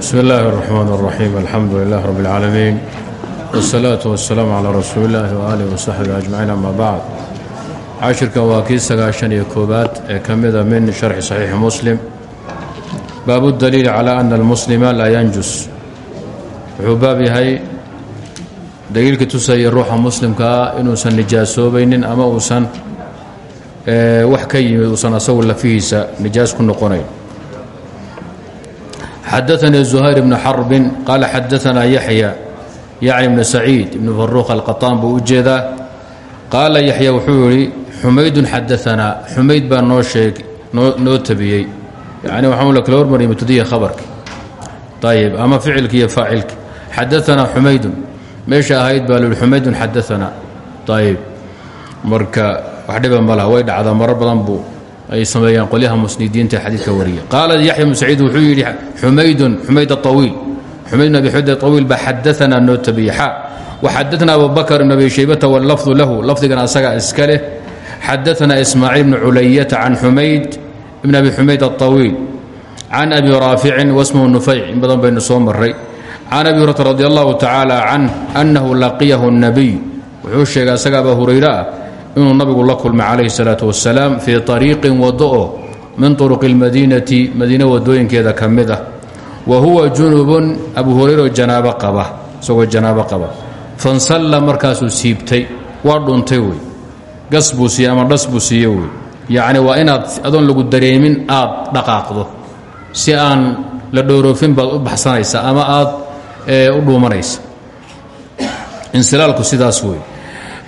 bsm اllahi الرحmn الرaxيim alxamdu lilah rb اlcaalamiin wالsalaaةu waالsalaam calى rasuuli اllahi وaalih وsaxbi ajmaciin ama bacd cashirkan waa kii sagaashan iyo koobaad ee ka mida min sharxi صaxiixi muslim baabu اdaliil calى ana اlmuslima laa yanjus wuxuu baab yahay daliilka tusaya ruuxa muslimkaa inuusan nijaasoobaynin ama uusan wax ka yimid uusan asagu lafihiisa nijaas ku noqonayn xadaثnii زuhayr bn xarbi qaala xadaثna yaxya yacni bn saciid ibn faruuq alqaطaan buu u jeedaa qaala yaxya wuxuu yidhi xumaydun xadaanaa xumayd baa noo sheeg noo tabiyey yani waxaa la kala hormariyay mubtadiya khabarki ayb ama ficilki iyo faacilki xadaanaa xumaydun meesha ahayd baa lii xumaydun xadaanaa ayb marka wax dhiba ma laha way dhacdaa marar badan buu ay sameeyaan qolyaha musnidiinta xadiidka wariya. Qaala yaxya bnu saciid wuxuu yidhi xumaydun xumayd awiil xumayd abi xumayd awiil baa xadaanaa noo tabiye xa waxadaana abubakr bn abi shaybata wallafdu lahu lafdigan asagaa iska leh. Xadaanaa ismaaciil bnu culayata can xumayd bn abi xumayd awiil can abi raaficin wasmhu nufayc in badan baynu soo maray can abi hurata radi allahu tacaala canh annahu laqiyahu nabiy wuxuu sheegay asaga aba hurayre ah inuu nabigu la kulmay calayhi salaatu wasalaam fii ariiqin waddo oo min turuqi اlmadiinati madiine wadooyinkeeda ka mid ah. Wa huwa junubun abu hurayra janaabo qaba isagoo janaabo qaba. Fansalla markaasuu siibtay waa dhuntay wey. Gas buu siiye ama dhas buu siiye wey. Yacni waa inaad adoon lagu dareemin aad dhaqaaqdo. Si aan la dhooroofin baad u baxsanaysa ama aad u dhuumanaysa insilaalku sidaas wey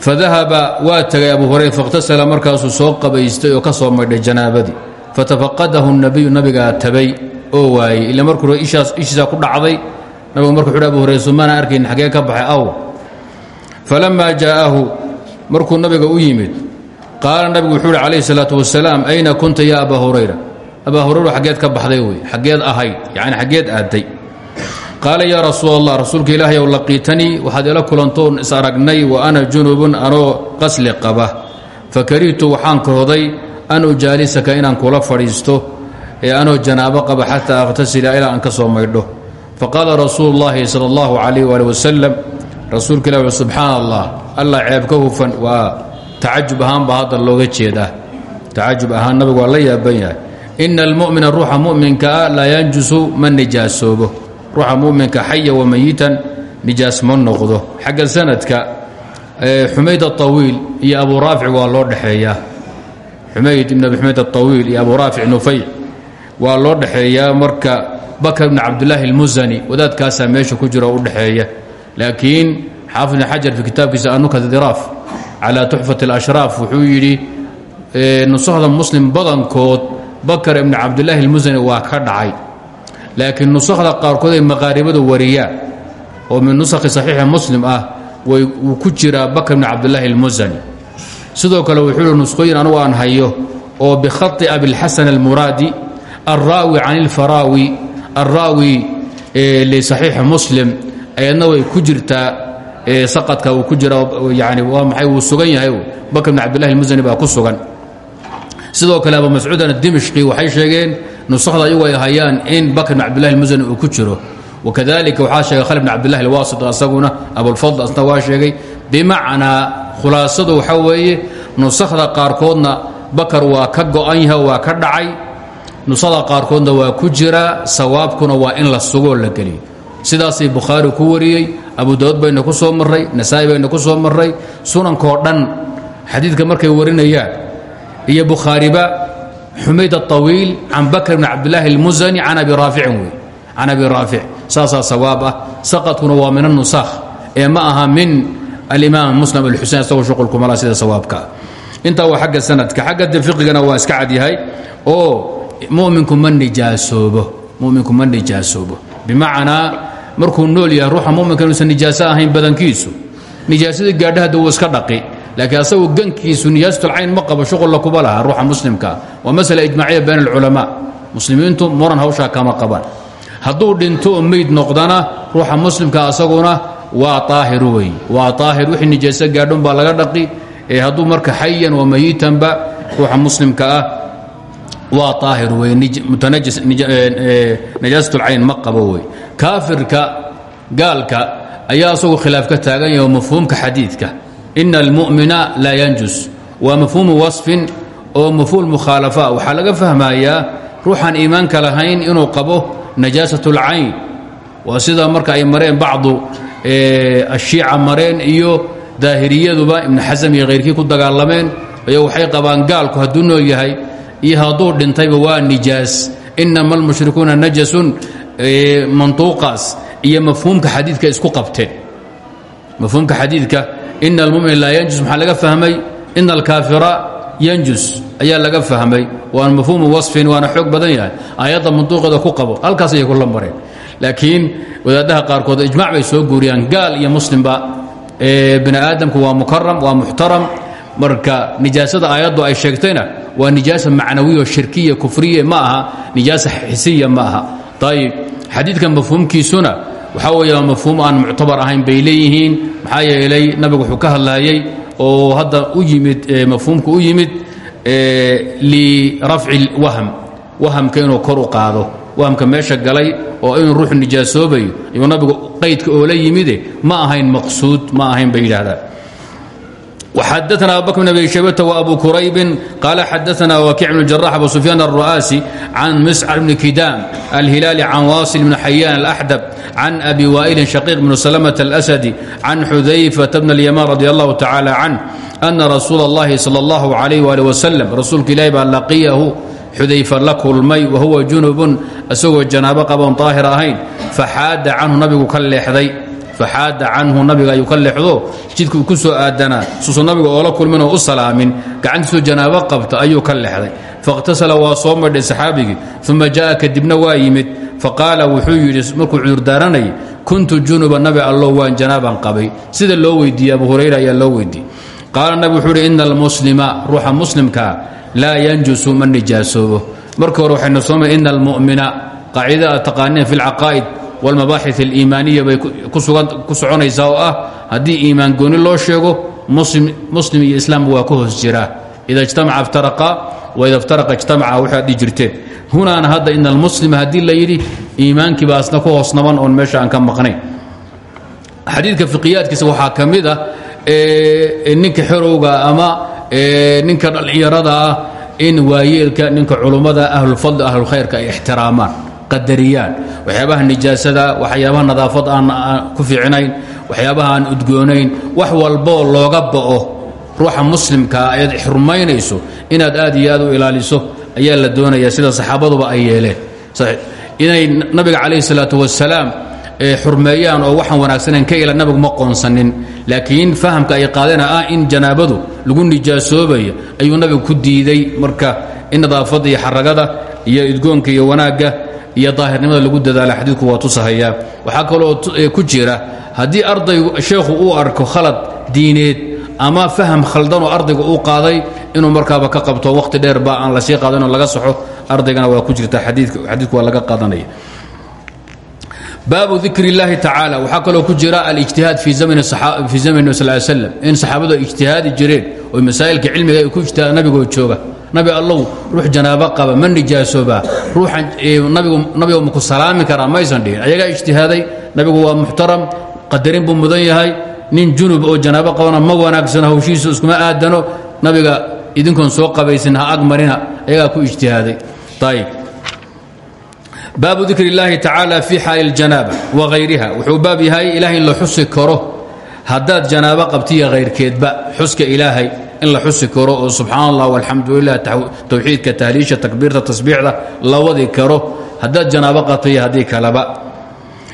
fadahaba waa tegay abu hurayra fakhtasala markaasuu soo qabaystay oo ka soo maydhay janaabadii. Fatafaqadahu nabiyu nabigaa tabay oo waayey ila markuu ishiisaa ku dhacday. Nabigu marku wuxu abu hurayra sumaana arkayn xaggee ka baxay aw. Falammaa jaa'ahu markuu nabiga u yimid qaala nabigu wuxuu uhi calayhi salaatu wasalaam ayna kunta ya abaa hurayra? Abaa hurayra xaggeed ka baxday wey xaggeed ahayd yacni xaggeed aaday qaala yaa rasuul allah rasuulka ilaahay ow laqiitanii waxaad ila kulantoon is aragnay wa ana junubun anoo qasli qaba fakarihtu waxaan kahooday an ujaalisaka inaan kula fadhiisto ee anoo janaabo qaba xataa akhtasila ilaa aan ka soo maydho. Faqaala rasuulu llaahi sala allahu calayh waali wasalam rasuulka ilah subxaana allah allah ceeb ka hufan waa tacajub ahaan looga jeedaa. Tacajub ahaan nabigu waa la yaaban yahay. Ina almu'mina ruuxa mu'minka ah laa yanjusu ma nijaasoobo ruuxa muminka xaya wa mayitan nijaas ma noqdo xagga sanadka xumayd aطawiil iyo abu raafic waa loo dhexeeyaa xumayd ibn abi xumayd aطawiil iyo abu raafic nufayc waa loo dhexeeyaa marka bakr bn cabdilaahi اlmusani wadaadkaasaa meesha ku jira o udhexeeya laakiin xaafid ibn xajar fi kitaabkiisa anukat diraaf calى tuxfat اlashraaf wuxuu yidhi nusahda muslim badankood bakr ibn cabdilaahi اlmusani waa ka dhacay laakiin nusakhda qaarkood ay maqaaribadu wariyaan oo min nusakhi saxiixi muslim ah wuu ku jiraa bakr bni cabdilaahi almusani sidoo kale wuxuu hi nusqooyin anugu aan hayo oo bikhai abilxasan almuraadi alraawi can ilfaraawi alraawi eh, lisaxiixi muslim ayadna way ku jirtaa eh, saqadka uu ku jira yani waa maxay wuu sugan yahay bakr bni cabdillahi almusani baa ku sugan. Sidoo kale abu mascuudan adimishqi waxay sheegeen nusakda ayagu ay hayaan in bakr bn cabdillahi اlmusani uu ku jiro. Wakadalika waxaa sheegay khalid bn cabdillahi alwasit asaguna abulfadl asna waa sheegay bimacnaa khulaasadu waxaa weeye nusakda qaarkoodna bakar waa ka go'an yahay waa ka dhacay. Nusada qaarkoodna waa ku jira sawaabkuna waa in la sugoo la geliyo. Sidaasay bukhaari ku wariyey abu daud bayna ku soo marray nasaa-i bayna ku soo marray. Sunankoo dhan xadiidka markay warinayaan iyo bukhaariba xumayd aطawiil can bakr bn cabdilaahi اlmusani can abi raaficin wey. Can abi raafic saasaa sawaab ah. Saqadkuna waa min anusakh ee ma aha min alimaam muslim alxusein isagoo shuqulkumala sida sawaabka. Ah intaa waa xagga sanadka. Xagga de fiqigana waa iska cadyahay oo muminku ma nijaasoobo muminku ma nijaasoobo bimacnaa markuu nool yahay ruuxa muminka inuusan nijaaso ahayn badankiisu. Nijaasadii gaadha hadda wuu iska dhaqi laakiin asagu gankiisu nijaasatulcayn ma qabo shuqulla kuba laha ruuxa muslimkaa waa masala ijmaaciya bayn alculamaa. Muslimiintu muran hawshaa kama qabaan. Hadduu dhinto oo meyd noqdana ruuxa muslimka asaguna waa aahir wey waa aahir wixii nijaaso gaadhon baa laga dhaqi. Ee hadduu marka xayan wa mayitanba ruuxa muslimka ah waa aahir wey najaasat اlcayn ma qabo wey kaafirka gaalka ayaa asagu khilaaf ka taagan yahay mafhuumka xadiidka ina almu'mina laa yanjus waa mafhuumu wasfin oo mafhuum mukhaalafa waxaa laga fahmayaa ruuxaan iimaanka lahayn inuu qabo najaasat اlcayn waa sida marka ay mareen bacdu ashiica mareen iyo daahiriyaduba ibnu xasam iyo khayrkii ku dagaalameen ayo waxay qabaan gaalku hadduu nool yahay iyo hadduu dhintayba waa nijaas inama almushrikuuna najasun mantuuqaas iyo mafhuumka xadiidka isku qabteen mafhuumka xadiidka ina almumin laa yanjus maxaa laga fahmay? Ina alkaafira yanjus ayaa laga fahmay. Waana mafhuumu wasfin waana xoog badan yahay. Aayadda mantuuqeeda ku qabo halkaas ayay kula mareen laakiin wadaadaha qaarkood ijmac bay soo guuriyaan. Gaal iyo muslimba bini aadamku waa mukaram waa muxtaram. Marka nijaasada aayaddu ay sheegtayna waa nijaasa macnawiyo shirkiya kufriya ma aha. Nijaasa xisiya ma aha. Ayib xadiidka mafhuumkiisuna waxaa weeye mafhuum aan muctabar ahayn bay leeyihiin. Maxaa yeelay nabigu wuxuu ka hadlaayay oo hadda u yimid mafhuumka u yimid lirafci wahm wahamka inuu kor u qaado. Wahamka meesha galay oo inuu ruuxu nijaasoobayo. Iyuu nabigu qaydka oola yimide ma ahayn maqsuud ma ahayn bay yidhahdaan وxadثna abu bكر بن أbي شhybة وأbu كرayb qال xadثna وكيع بن الجراح أbu سفyان الرؤاسي عن مسcر بن كdاm الهiلاaلي عن واصل بن حyان الأحدب عن أbي وائل شhقيق بن سلمة الأسدي عن xذyفة بن اليمان رضي الله تعالى عنه أن رsuuل اللhi صلى الله عليه وaلي وسلم rasuulka ilahi baa laqiyahu xudayfa la kulmay wahuwa junubun isagoo janaabo qaboon daahir ahayn faxaada canhu nabigu ka leexday faxaada canhu nabiga ayuu ka leexdo jidkuu ku soo aadanaa suusan nabiga oola kulmin oo u salaamin gacantiisoo janaabo qabta ayuu ka leexday faاkhtasala waa soo madhay saxaabigii uma jaءa kadibna waa yimid faqaala wuxuu yidhi markuu cudurdaaranayay kuntu junuba nabi allo waan janaaban qabay sida loo weydiiyey abu hurayra ayaa loo weydiiyey qaala nabi wuxuu yidhi ina almuslima ruuxa muslimkaa laa yanjusu ma nijaasoobo marka hore waxaynu soomay ina almu'mina qaacidada aad taqaaneen fi اlcaqaa'id wاlmabaaxith اliimaaniya bay ku soconaysaa oo ah haddii iimaan gooni loo sheego muslim iyo islaamba waa ka hoos jiraa ida ijtamaca iftaraqa waida iftaraqa ijtamaca waxaad dhihi jirteen hunaana hadda ina almuslima haddii la yidhi iimaankii baa asna ku hoos naban oon meesha aan ka maqnayn. Xadiidka fiqiyaadkiisa waxaa ka mid ah ninka xerowga ama ninka dhallinyarada ah in waayeelka ninka culummada ay ixtiraamaan qadariyaan. Waxyaabaha nijaasada waxyaabaha nadaafad aan ku fiicnayn waxyaabaha aan udgoonayn wax walboo looga ba'o ruuxa muslimkaa eed xurmaynayso inaad aad iyo aad u ilaaliso ayaa la doonayaa sida saxaabaduba ay yeeleen. Inay nabiga calayhi salaatu wasalaam xurmeeyaan oo waxaan wanaagsanan ka ila nabigu ma qoonsanin laakiin fahamka ay qaadana ah in janaabadu lagu nijaasoobayo ayuu nabigu ku diiday marka in nadaafadda iyo xaragada iyo idgoonka iyo wanaagga iyo daahirnimada lagu dadaala xadiidku waa tusahayaa waxaa kaloo ku jira haddii ardaygu sheekhu uu arko khalad diineed ama faham khaldanoo ardayga uu qaaday inuu markaaba ka qabto wakhti dheer ba aan la sii qaado inuu laga saxo ardaygana waa ku jirta xadiidku waa laga qaadanaya. Baabu dikr اllahi tacaala waxaa kaloo ku jira alijtihaad fii zamn sal slm in saxaabadu ay ijtihaadi jireen oo masaa'ilka cilmiga ay ku ijtihaada nabigoo jooga nabi allow ruux janaabo qaba ma nijaasoobaa ruuxan nabigu maku salaami karaa maysan dhihin. Ayagaa ijtihaaday nabigu waa muxtaram qadarin buu mudan yahay. Nin junub oo janaabo qabana ma wanaagsano hawshiisu iskuma aadano. Nabiga idinkoon soo qabaysin ha agmarina ayagaa ku ijtihaaday. Ayb baabu dikr اllahi tacaala fi xaali اljanaaba wahayriha wuxuu baab yahay ilahay in la xusi karo. Haddaad janaabo qabtiya hayrkeedba in la xusi karo oo subxaan allah walxamdu lilah towxiidka tahliisha takbiirta tasbiixda la wadi karo. Haddaad janaabo qabtiya haddii kaleba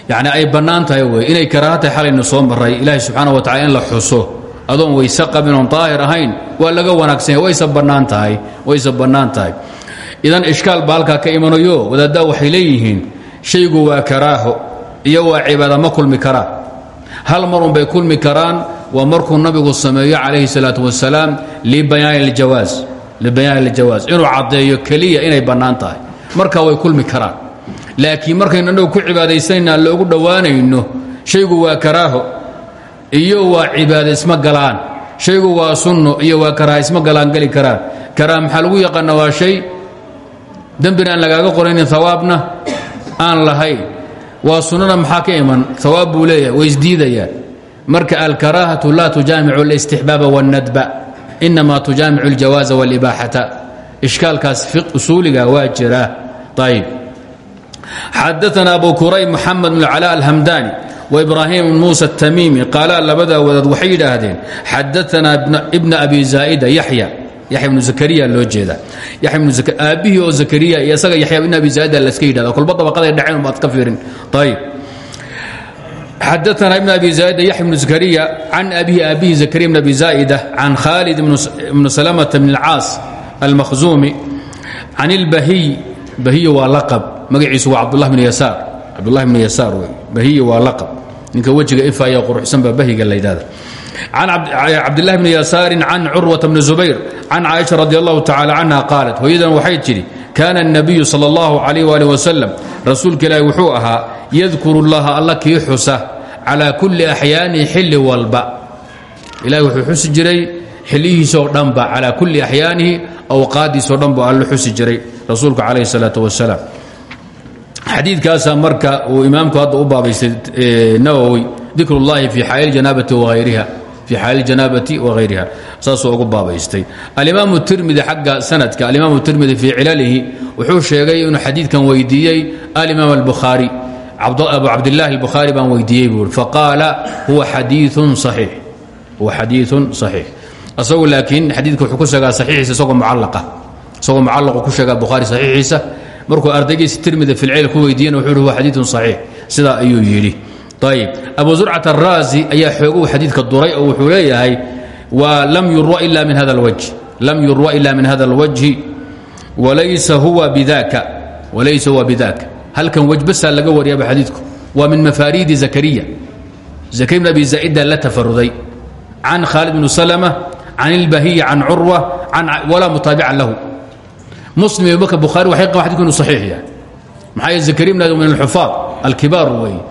yacni ay bannaan tahay wey. Inay karaaha tahay xalaynu soo maray ilaahay subxaana wa tacala in la xuso. Adoon wayse qabin oon daahir ahayn. Waa laga wanaagsanya wayse bannaan tahay. Wayse bannaan tahay. Idan ishkaal baa halkaa ka imanayo wadaaddaa waxay leeyihiin shaygu waa karaaho iyo waa cibaada ma kulmi karaan hal marun bay kulmi karaan waa markuu nabigu sameeyo calayhi salaatu wasalaam libayaani ljawaas inuu caddeeyo keliya inay bannaan tahay. Markaa way kulmi karaan. Laakiin markaynu annagu ku cibaadaysanayna aan loogu dhowaanayno shaygu waa karaaho iyo waa cibaada isma galaan. Shaygu waa sunno iyo waa karaaha isma galaan geli karaan. Karaaha maxaa lagu yaqaana shay? Dembina aan lagaaga qoraynin hawaabna aan lahayn. Waa sunnana maxaa ka iman? Hawaab buu leeyahay way marka alkaraahatu laa tujaamicu اlاstixbaaba wاnnadba inama tujaamicu اljawaaza wاlibaaxata ishkaalkaas usuuliga waa jira ayb xadaana abu kurayb moxamed bn cala alhamdani وإbrahim bn muسى التmimi qaala labadaa wadaad waxay yidhaahdeen xadaanaa ibna abi zaa'ida yaxya yaxya ibnu zakariya loo jeeda aabbihii oo zakariya iyo isaga yaxya ibn abi zaa'ida laska yidhahda kolba dabaqaday dhaceen baad ka fiirin ayb xadaana ibn abi zaa'ida yaxya ibnu zakariya can abihi aabihi zakariya bn abi zaa'ida can khaalid ibnu salamata bn اlcaas almakhzumi can اlbahiy bahiy waa laqab magaciisu waa cabdullah bn yasaar cabdulahi bn yasaar wey bahiy waa laqab ninka wejiga ifaya quruxsan baa bahiga la yidhahda can cabdillahi bni yasaarin can curwata bni zubayr can caaisha radi allahu tacala canha qaalat hooyadan waxay tidhi kaana الnabiyu sal اllahu alayh ali wasalam rasuulka ilaahi wuxuu ahaa yadkuru llaha alla kii xusa calaa kulli axyaanihi xilli walba ilahi wuxuu xusi jiray xilihiisoo dhanba calaa kulli axyaanihi awqaadiisoo dhan bu alla xusi jiray rasuulku calayh الsalaaة wasalaam xadiidkaasaa marka uu imaamku hadda u baabaystay nawowi dikr اllahi fi xaal janaabati wahayriha fi xaali janaabati wahayriha saasuu ugu baabaystay. Alimaam tirmidi xagga sanadka alimaam tirmidi fii cilalihi wuxuu sheegay inuu xadiidkan weydiiyey alimaam albukhaari abu cabdilaahi albukhaari baan weydiiyey buui faqaala huwa xadiiun saxiix huwa xadiiun saxiix. Asagu laakiin xadiidka wuxuu ku sheegaa saxiixiisa isagoo mucalaqa isagoo mucallaqu ku sheegaa bukhaari saxiixiisa. Markuu ardaygiisa tirmida fi lcilal ku weydiiyena wuxuu huwa xadiiun saxiix. Sidaa ayuu yidhi. Ayib abu zurcat araazi ayaa xooguhu xadiidka duray oo wuxuu leeyahay lam yurwa ila min hada alwajhi walaysa huwa bidaka halkan wej basaa laga wariyaba xadiidku? Waa min mafaariidi zakariya. Zakariya bn abi zaa'ida la tafaruday. Can khaalid bn salma can ilbahiyi can curwa walaa mutaabican lahu. Muslim iyo marka bukhaari waxay qaban xadidku inu saxiix yahay. Maxaa yeele zakariya bn min alxufaad alkibaar weeye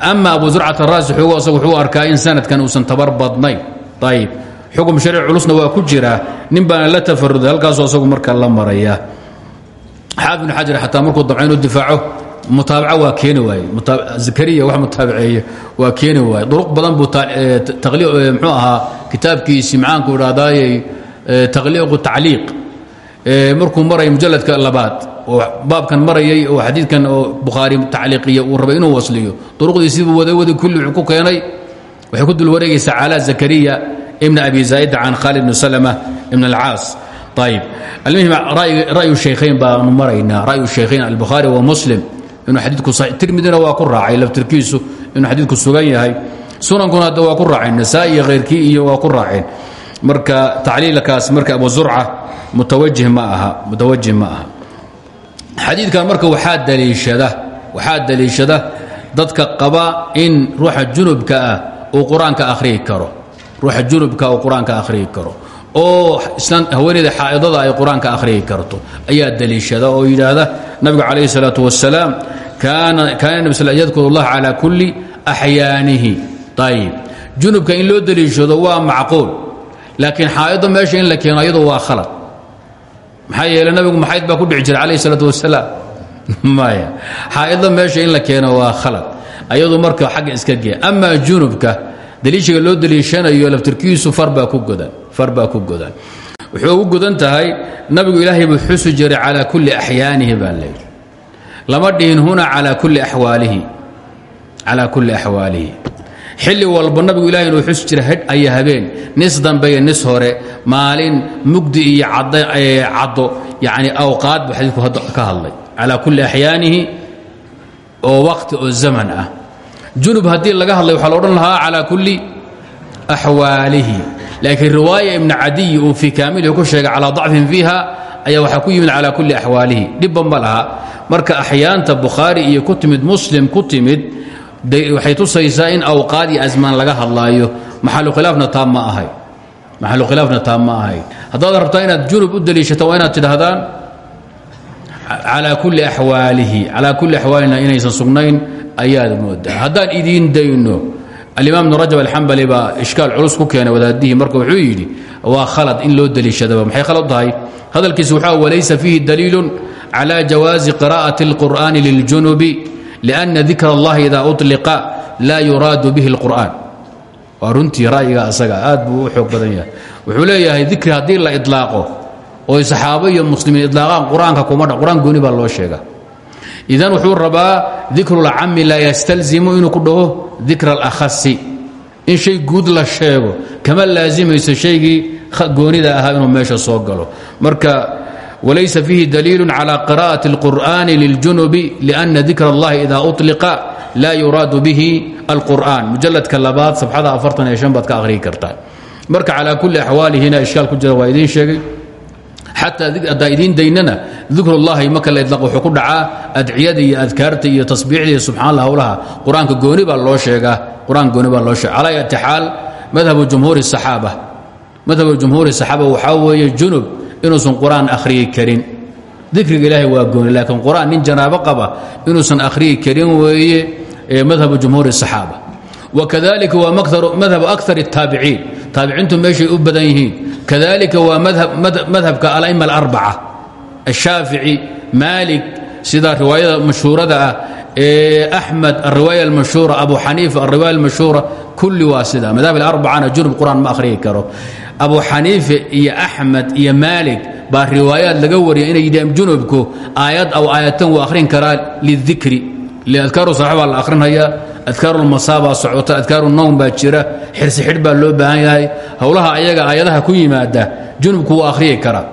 ama abu zurcat araasi xoogo asagu wuxuu arkaa in sanadkan uusan tabar badnayn. Ayib xukm sharci culusna waa ku jiraa nin baana la tafaruday halkaasuu asagu marka la maraya. Xaafid bn xajar xataa markuu dabca difaaco mutaabaca waa keeni waaye zakariya wax mutaabaceeye waa keeni waaye duruq badan buu mxuu ahaa kitaabkiisi maxaanku idhahdaayey taqliiqu tacliiq. Markuu maraya mujaladka labaad oo baabkan marayay oo xadiidkan oo bukhaari tacliiqiya uu rabay inuu wasliyo. Duruqdiisiibuu wadawadi kulli ku keenay waxay ku dul wareegaysaa calaa zakariya ibna abi zaa'ida can khaalid bni salama ibn alcaas ayib almuhim ra'yu shaykhayn baanu maraynaa ra'yu shaykhayn albukhaari wa muslim. Inuu xadiidku tirmidina waa ku raacay laftirkiisu. Inuu xadiidku sugan yahay. Sunankuna hadda waa ku raaceen nasaa-i iyo khayrkii iyo waa ku raaceen marka tacliilkaas marka abu zurca mutawajih ma aha. Mutawajih ma aha. Xadiidkan marka waxaa daliishada waxaa daliishada dadka qaba in ruuxa junubka ah uu qur'aanka akhriyi karo ruuxa junubka uu qur'aanka karo oo haweeneyda xaa'idada ay qur'aanka karto ayaa daliishada oo yidhaahda nabigu calayhi salaatu wasalaam kaana nabi sal yadkuru allah calaa kulli axyaanihi. Ayib junubka in loo daliishado waa macquul laakiin xaa'idda meesha in la keeno waa khalad. Maxaa yeele nabigu maxayd baa ku dhici jira calayh salaatu wasalaam maya xaa'idda meesha in la keeno waa khalad ayadu marka xagga iska gee. Amaa junubka daliishiga loo daliishanayo laftirkiisu farbaa ku godan wuxuu ugu godan tahay nabigu ilaahay buu xusi jiray calaa kulli axyaanihi baa lama dhihin huna calaa kulli axwaalihi calaa kulli axwaalihi. Xilli walba nabigu ilahay inuu xusi jira hedh aya habeen. Nis dambe nis hore maalin mugdi iyo caddo yacni awqaad buu xadiidku ka hadlay. Calaa kulli axyaanihi oo waqti oo zaman ah junub haddii laga hadlay waxaa la odhan lahaa calaa kulli axwaalihi. Laakiin riwaaya ibni cadiyi uu fii kaamilihi ku sheegay calaa dacfin fiiha ayaa waxaa ku yimid calaa kulli axwaalihi. Dhibba ma marka axyaanta bukhaari iyo ku muslim ku waxay tusaysaa in awqaad iyo laga hadlaayo. Maxalu khilaafna taa ma ahay. Maxalu khilaafna taa ma ahay. Haddaad rabtaa inaad junub u daliishata waa inaad tidhahdaan calaa kulli axwaalihi. Calaa kulli axwaalina inaysan sugnayn ayaad moodaa haddaan idiin dayno alimaam ibnu rajab alxambali baa ishkaal culus ku keenay wadaadihii marka wuxuu yidhi waa khalad in loo daliishadaba maxay khalad tahay hadalkiisu waxaa walaysa fiihi daliilun calى jawaazi qira'aة اlqur'ani liljunubi lأna dikr اllahi ida uطliqa laa yuraadu bihi اlqur'an waa runtii ra'yiga asaga aad buu u xoog badan yahay wuxuu leeyahay dikri haddii la iطlaaqo oy saxaabo iyo muslimiin iطlaaqaan qur-aanka kuma dha qur-aan gooni baa loo sheega idan wuxuu rabaa dikru اlcami laa ystalzimu inuu ku dhaho dikra اlأkhasi in shay guud la sheego kama laasimayso shaygii goonida ahaa inuu meesha soo galo marka walaysa fiihi daliilu calى qira'aة اlqur'ani liljunubi lأna dikr اllahi ida uطliqa laa yuraadu bihi alqur'an mujaladka labaad sabxada afartan iyo shan baad ka akhriyi kartaa marka calaa kulli axwaalihina ishkaal ku jira waa idiin sheegay xataa haddaa idiin daynana dikrullahi marka la idlaaq wuxuu ku dhacaa adciyada iyo adkaarta iyo tasbiixda iyo subxaan allah howlaha qur'aanka gooni baa loo sheegaa qur'aanka gooni baa loo sheega calaa yati xaal madhabu jumhuuri saxaaba. Madhabu jumhuuri saxaaba waxaa weeye junub inuusan qur'aan akhriyi karin. Dikriga ilaahay waa gooni laakiin qur'aan nin janaabo qaba inuusan akhriyi karin weeye madhabu jumhuuri saxaaba. Wakadalika waa madhabu akar الtaabiciin taabiciintu meeshay u badan yihiin. Kadalika waa madhabka alama alarbaca. الshaafici maalik sida riwaayada mashhuurada ah ee axmed alriwaaya almashhuura abu xaniifa alriwaaya almashhuura kulli waa sida. Madhab alarbacana junub qur'aan ma akhriyi karo. Abu xaniife iyo axmed iyo maalik baa riwaayaad laga wariya inay yidhaheen junubku aayad aw aayatan wuu akhrin karaa lidikri adkaaru sax baa la akhrinhayaa adkaaru lmasaabaa socota adkaaru nowm baa jira xirsi xidh baa loo baahan yahay. Howlaha ayaga ayadaha ku yimaada junubku waa akhriyay karaa.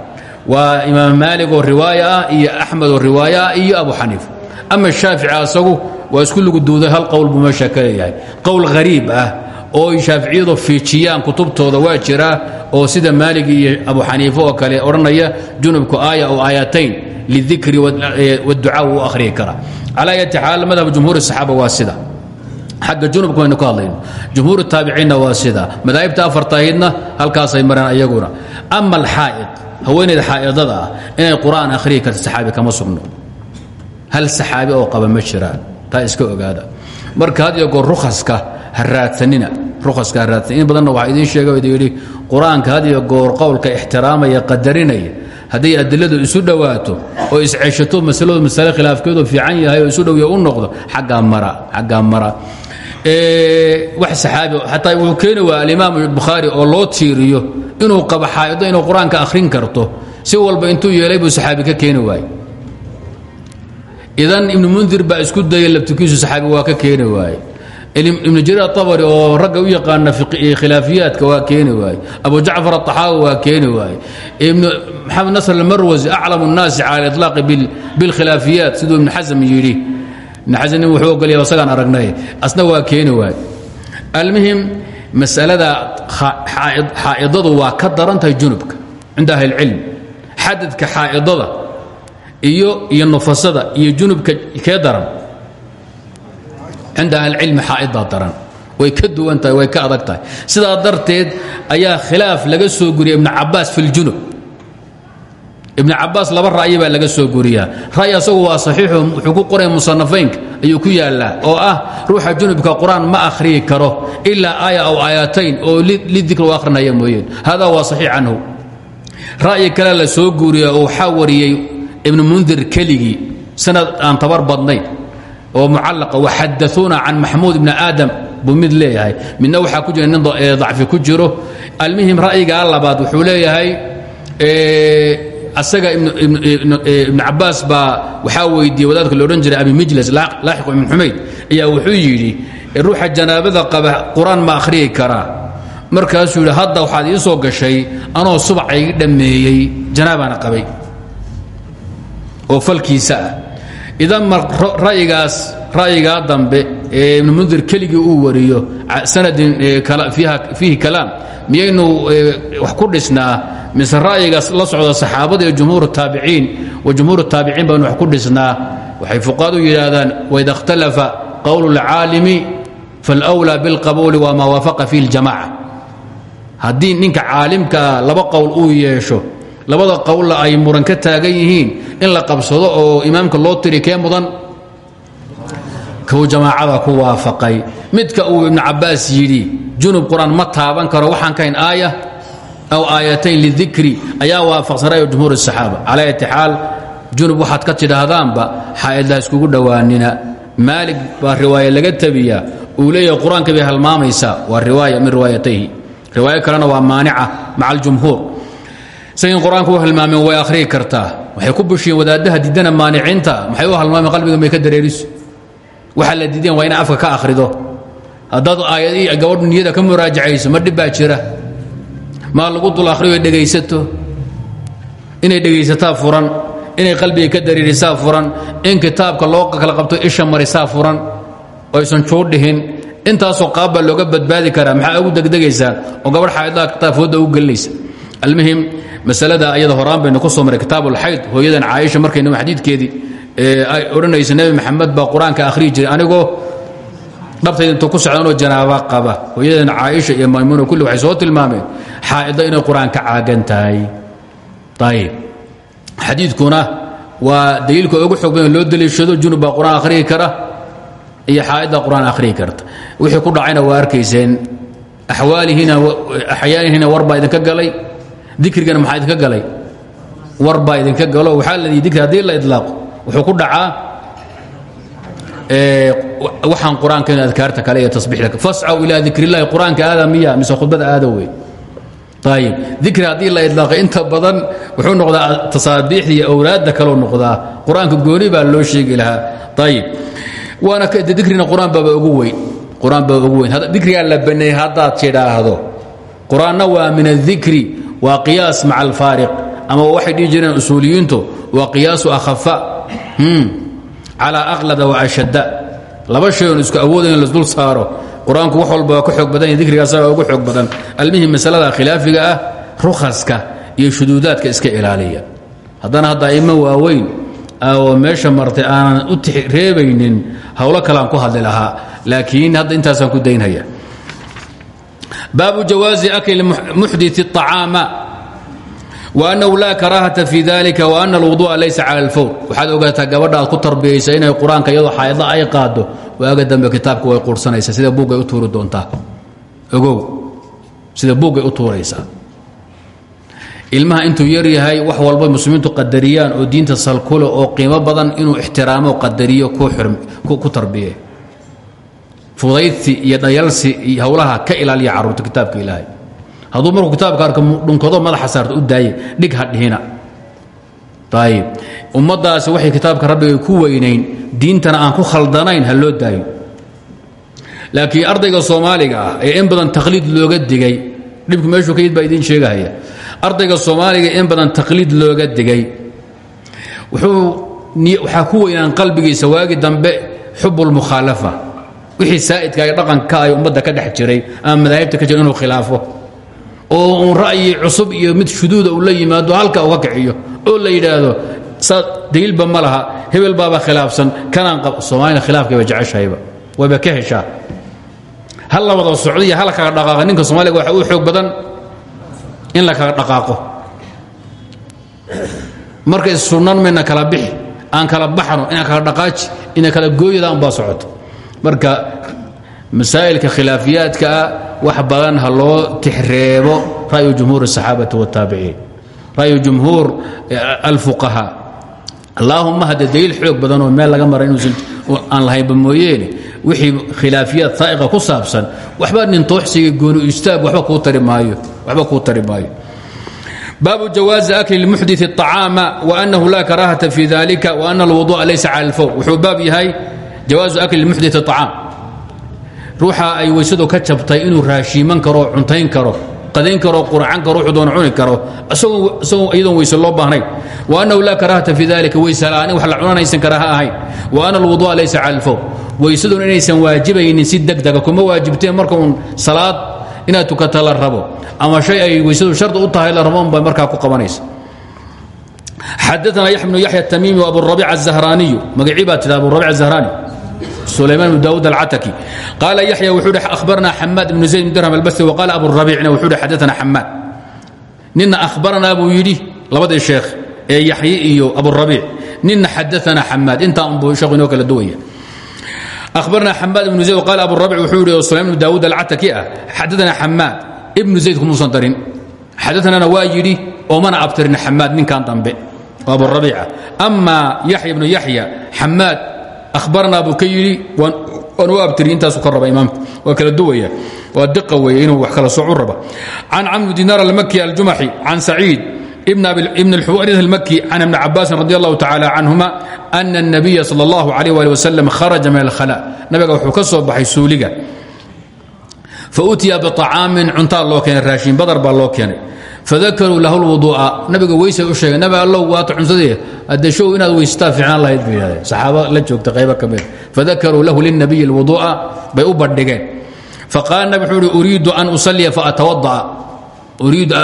Waa imaam maalig oo riwaaya ah iyo axmed oo riwaaya ah iyo abu xaniifa ama shaafici asagu waa isku lagu duuday hal qowl buu meesha ka leeyahay. Qowl hariib ah oo shaaficiyadu fiijiyaan kutubtooda waa jiraa oo sida maalig iyo abu xaniifa oo kale odhanaya junubku aaya oo aayatayn lidikri waducaa wuu ahriyay karaa. Calaa yati xaal madhab jumhuur saxaaba waa sida xagga junubka waynu ka hadlayno. Jumhuur taabiciinna waa sida. Madaahibta afartaahidna halkaasay mareen ayaguna ama alxaa'id haweenayda xaa'idada ah inay qur'aan akhriyi karta saxaabi kama sugno. Hal saxaabi oo qaba ma jiraan? Iska ogaada. Marka had iyo goor rukhaska ha raadsanina. In badanna waxaa idiin sheega idin yidhi qur'aanka iyo goor qowlka ixtiraamaya qadarinaya hadday adiladu isu dhowaato oo isceshato masaladu masale khilaafkeedu fiican yahay oo isu dhowya u noqdo xaggaa mara xaggaa mara wax saxaabi xataa wuxuu keeni waa alimaam bukhaari oo loo tiiriyo inuu qabo xaa'ido inuu qur-aanka akhrin karto si walba intuu yeelay buu saxaabi ka keeni waaye idan ibnu mundir baa isku dayay labtikiisu saxaabi waa ka keeni waaye ibnu jariir aabari oo ragga u yaqaana khilaafiyaadka waa keeni waaye abu jacfar aطaxaawi waa keeni waaye ibnu maxamed nasr almarwasi aclam الnaasi cala iطlaaqi biاlkhilaafiyaat siduu ibnu xasm yidhi nin wuxuu ogolya isagaan aragnay. Asna waa keeni waaye almuhim masalada xaa'idadu waa ka daran tahay junubka cinda ahli اlcilm xadadka xaa'idada iyo iyo nufasada iyo junubka kee daran? Cinda ahlicilmi xaa'idaa daran. Way ka duwan tahay way ka adag tahay. Sidaa darteed ayaa khilaaf laga soo guriyay ibnu cabaas fi ljunub ibnu cabaas laba ra'yi baa laga soo guriyaa. Ra'yi waa saxiixo wuxuu ku qoraya musanafaynka ayuu ku yaallaa oo ah ruuxa junubka qur'aan ma akhriyi karo ilaa aaya aw aayatayn oo lidikr u akhrinaya mooyeen. Hada waa saxiix canhu. Ra'yi kale la soo guuriya oo waxaa wariyey ibnu mundir sanad aan tabar badnayn oo mucallaqa waxadauuna can maxmuud ibni aadam buu mid leeyahay. Midna waxaa ku jira nin dacfi ku jiro. Almuhim ra'yigaa labaad wuxuu leeyahay asaga ibnu cabaas baa waxaa weydiiyey wadaadka loodhan jiray abi mijlas laaxiq ibn xumayd ayaa wuxuu yidhi ruuxa janaabada qaba qur'aan ma akhriyi karaa? Markaasuu yidhi hadda waxaad ii soo gashay anoo subacayga dhammeeyey janaabaana qabay. Oo falkiisa ah. Idan ra'yigaas ra'yigaa dambe ibnu mundir keligii uu wariyo sanadin fiihi kalaam miyaynu wax ku dhisnaa mise ra'yigaas la socda saxaabada iyo jumhuur taabiciin wa jumhuur taabiciin baynu wax ku dhisnaa waxay fuqaadu yidhaahdaan waida ikhtalafa qowlu اlcaalimi faاlأwlى biاlqabuuli waa maa waafaqa fihi اljamaca haddii ninka caalimkaa laba qowl uu yeesho labada qowlla ay muran ka taagan yihiin in la qabsado oo imaamka loo tiri kee mudan kow jamaacada ku waafaqay. Midka uu ibnu cabbaas yidhi junub qur'aan ma taaban karo waxaan ka hayn aaya aw aayatayn lidikri. Ayaa waafaqsan ra'yu jumhuur asaxaaba calaa iti xaal junub waxaad ka tidhaahdaanba xaa'idla iskugu dhowaanina maalig baa riwaaya laga tabiya uu leeyahay qur'aanka bay halmaamaysaa. Waa riwaaya min riwaayatayhi. Riwaayo kalena waa maanica maca aljumhuur. Sayin qur'aanka u halmaameen way akhriyi kartaa. Waxay ku bushiyen wadaaddaha diddana maaniciinta maxay u halmaameen qalbiga may ka dareeriso? Waxaa la diideen waa inay afka ka akhrido. Haddaad aayadii gabadhu niyada ka muraajacayso ma dhib baa jira. Maa lagu dul akhriyo dhegaysato. Inay dhegaysataa furan. Inay qalbiga ka dareerisaa furan. In kitaabka loo kala qabto isha marisaa furan. Oo aysan juudhihin intaasoo qaabbaa looga badbaadi karaa. Maxaa ugu degdegaysaa? Oo gabadh xaaidaha kitaabfooda ugu gelinaysa almuhim masalada ayada horaan baynu ku soo maray kitaab ulxayd hooyadan caaisha markaynu xadiidkeedii ay odhanaysa nebi maxamed baa qur'aanka akhriyi jiray. Anigoo dhabtayda intuu ku socdanoo janaaba qaba. Hooyadan caaisha iyo maymuuna kulli waxay soo tilmaameen xaa'ida inay qur'aan ka caagan tahay. Ayib xadiidkuna waa daliilka ugu xoog badan loo daliishado junub baa qur'aan akhriyi kara iyo xaa'idda qur'aan akhriyi karta. Wixii ku dhacayna waa arkayseen axwaalihina axyaanihina war baa idinka galay dikrigana maxaa idinka galay? War baa idinka galo. Waxaa la dikri haddii la idlaaqo wuxuu ku dhacaa waxaan qur'aanka in adkaarta kale iyo tasbiixda fascaw ilaa dikrillahi qur'aanka mise khudbada aada wey ayib dikri la idlaaqay inta badan wuxuu noqdaa tasaabiixda iyo awlaadda kaleu noqdaa. Qur'aanka gooni baa loo sheegi lahaa. Ayib waana dikrina qur'aan baaba ugu weyn. Qur'aan ugu weyn. Dikrigaa la baneeyey haddaad tidhaahdo qur'aanna waa min adikri waa qiyaas maca alfaariq. Ama waxay dhihi jireen usuuliyiintu waa qiyaasu Hmm. calaa aqlada wa ashadda. Laba shaygoon isku awooda in lasdul saaro qur'aanku wax walba waa ka badan yahi dikriga ugu xoog badan. Almihim masalada khilaafiga ah rukhaska iyo shuduudaadka iska ilaaliya. Haddana hadda aimo waaweyn ah oo meesha martay aanan u reebaynin howlo kaleaan ku hadli lahaa. Laakiin hadda intaasaan ku daynhaya baabu jawaazi akli muxdii acaama وأnnahu laa karaahata fi dalika وأna اlwuضuءa laysa calى اlfawr waxaad ogaataa gabadha aad ku tarbiyaysa inay qur-aanka iyadoo xaayadla ay qaado waaga dambe kitaabka way quursanaysaa sida buuggay u tuuri doontaa ogow sida buuggay u tuuraysaa ilmaha intuu yar yahay wax walba muslimiintu qadariyaan oo diinta salkule oo qiimo badan inuu ixtiraamo qadariyo ku tarbiye fudaydsi iyo dhayalsi iyo howlaha ka ilaaliya carruurta kitaabka ilaahay hadduu markuu kitaabka arko dhunkado madaxa saarta u daaye dhig ha dhihina ayib ummaddaasi waxay kitaabka ku weynayn diintana aan ku khaldanayn ha daayo. Laakiin ardayga soomaaliga ah ee in badan taqliid looga digay dhibku meeshuu ka yid baa idiin sheegahaya. Ardayga soomaaliga in badan taqliid looga digay waxaa ku weynaan qalbigiisa waagi dambe xub lmukhaalafa wixii saa'idka ay dhaqanka ay ummadda ka dhex jiray ama madaahibta ka jira inuu khilaafo oo uun ra'yi cusub iyo mid shuduuda uu la yimaado halka uga kiciyo oo la yidhaahdo saa daliilba ma laha hebel baaba khilaafsan kanaan soomaalina khilaafkayba jeceshahayba ka heshaa. Hal la wada socdo iyo hal kaga dhaqaaqa ninka soomaaliga waxa uu xoog badan in la kaga dhaqaaqo. Marka issunnan mayna kala bixi aan kala baxno inaan kala dhaqaaji ina kala gooyada unbaa socoto marka masaa'ilka khilaafiyaadka ah wax badan ha loo tixreebo ra'yu jumhuur الصaxaabati والtaabiciin ra'yu jumhuur alfuqahaa allaahuma hadde daliil xoog badan oo meel laga mara inuusan aan lahaynba mooyeene wixii khilaafiyaad saa'iqa ku saabsan waxba nintooxsiga gooni istaag waba kuu tari maayo waxba kuu tari maayo baabu jawaazi akli lmuxdii الطacaama وأnnahu laa karaahata fi dalika وأna اlwuضuءa laysa cala اlfawr wuxuu baab yahay jawaazu akli lmuxdii الطacaam ruuxa ay weysadu ka jabtay inuu raashiiman karo cuntayn karo qadayn karo quracan karo wuxuu doona cuni karo iyadoon weyse loo baahnayn. Wa annahu laa karahata fi dalika weyse la'aan in wax la cunanaysan karaa ha ahayn. Wa ana alwudu'a laysa cala alfow weysaduna inaysan waajibaynin si degdega kuma waajibteen marka uun salaad inaad tukata la rabo. Ama shay ay weysadu shardi u tahay la rabo unbay markaa ku qabanaysa. Xadaana yaxya bnu yaxya atamiimi wa abu rabiica azahraniyu magacii baa tidha abu rabiica azahrani سليمان بن داود العتكي قال يحيى وحول أخبرنا حماد بن زيد بن درهم البصري وقال أبو الربيع وحول حدثنا حماد ننا أخبرنا أبو يدي لبد الشيخ يحيى إيو أبو الربيع ننا حدثنا حماد انت أبو شيخ نوك الدوية أخبرنا حماد بن زيد وقال أبو الربيع وحول سليمان بن داود العتكي حدثنا حماد ابن زيد كم مصدرين حدثنا نواجري ومن أبترنا حماد من كان ضنبه abu rabiica ama yaxya ibnu yaxya xamaad ahbarnaa buu ka yidhi waan u abtiri intaasu ka raba imaamku waa kala duwaya waa diqa weeye inuu wax kala soocu raba can camr dinaar almaki aljumaxi can saciid ibn اlxuwarid almaki can ibni cabaasin radi allahu tacala canhuma ana الnabiya salى اllahu alayh ali wasalam kharaja min alkhala nabiga wuxuu ka soo baxay suuliga fautiya biطacaamin cuntaa loo keenay raashin badar baa loo keenay fadakaruu lahu lwuduu'a nabiga weysay u sheegay nabi allow waata cunsadee hadde show inaad weysataa fiicnaan lahayd buu yidhahdeen saxaaba la joogta qaybo ka mid fadakaruu lahu lilnabiyi alwuduu'a bay u bandhigeen. Faqaala nabi wuxuu uhi uriidu an usalliya faatawada'a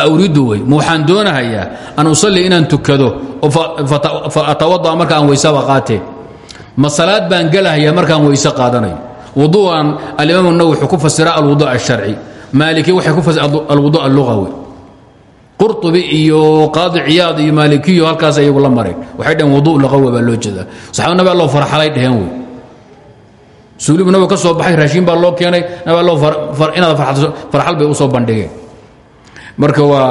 uriidu wey. Ma waxaan doonahayaa an usalli inaan tukado fa atawada'a marka aan weysaba qaatee. Ma salaad baan gelahayaa markaan weyse qaadanayo wuduu'an alimaam nawi wuxuu ku fasira alwudu' alsharci maaliki waxay ku fasira alwudu' allugawi qurطubi iyo qaadi ciyaad iyo maalikiyo halkaas ayagu la mareen waxay dhaheen wudu laqawa baa loo jeedaa. Saxaaba nabi allo farxalay dheheen wey. Suulibu nabiga ka soo baxay raashiin baa loo keenay nabi allo inaad farxal bay u soo bandhigeen. Marka waa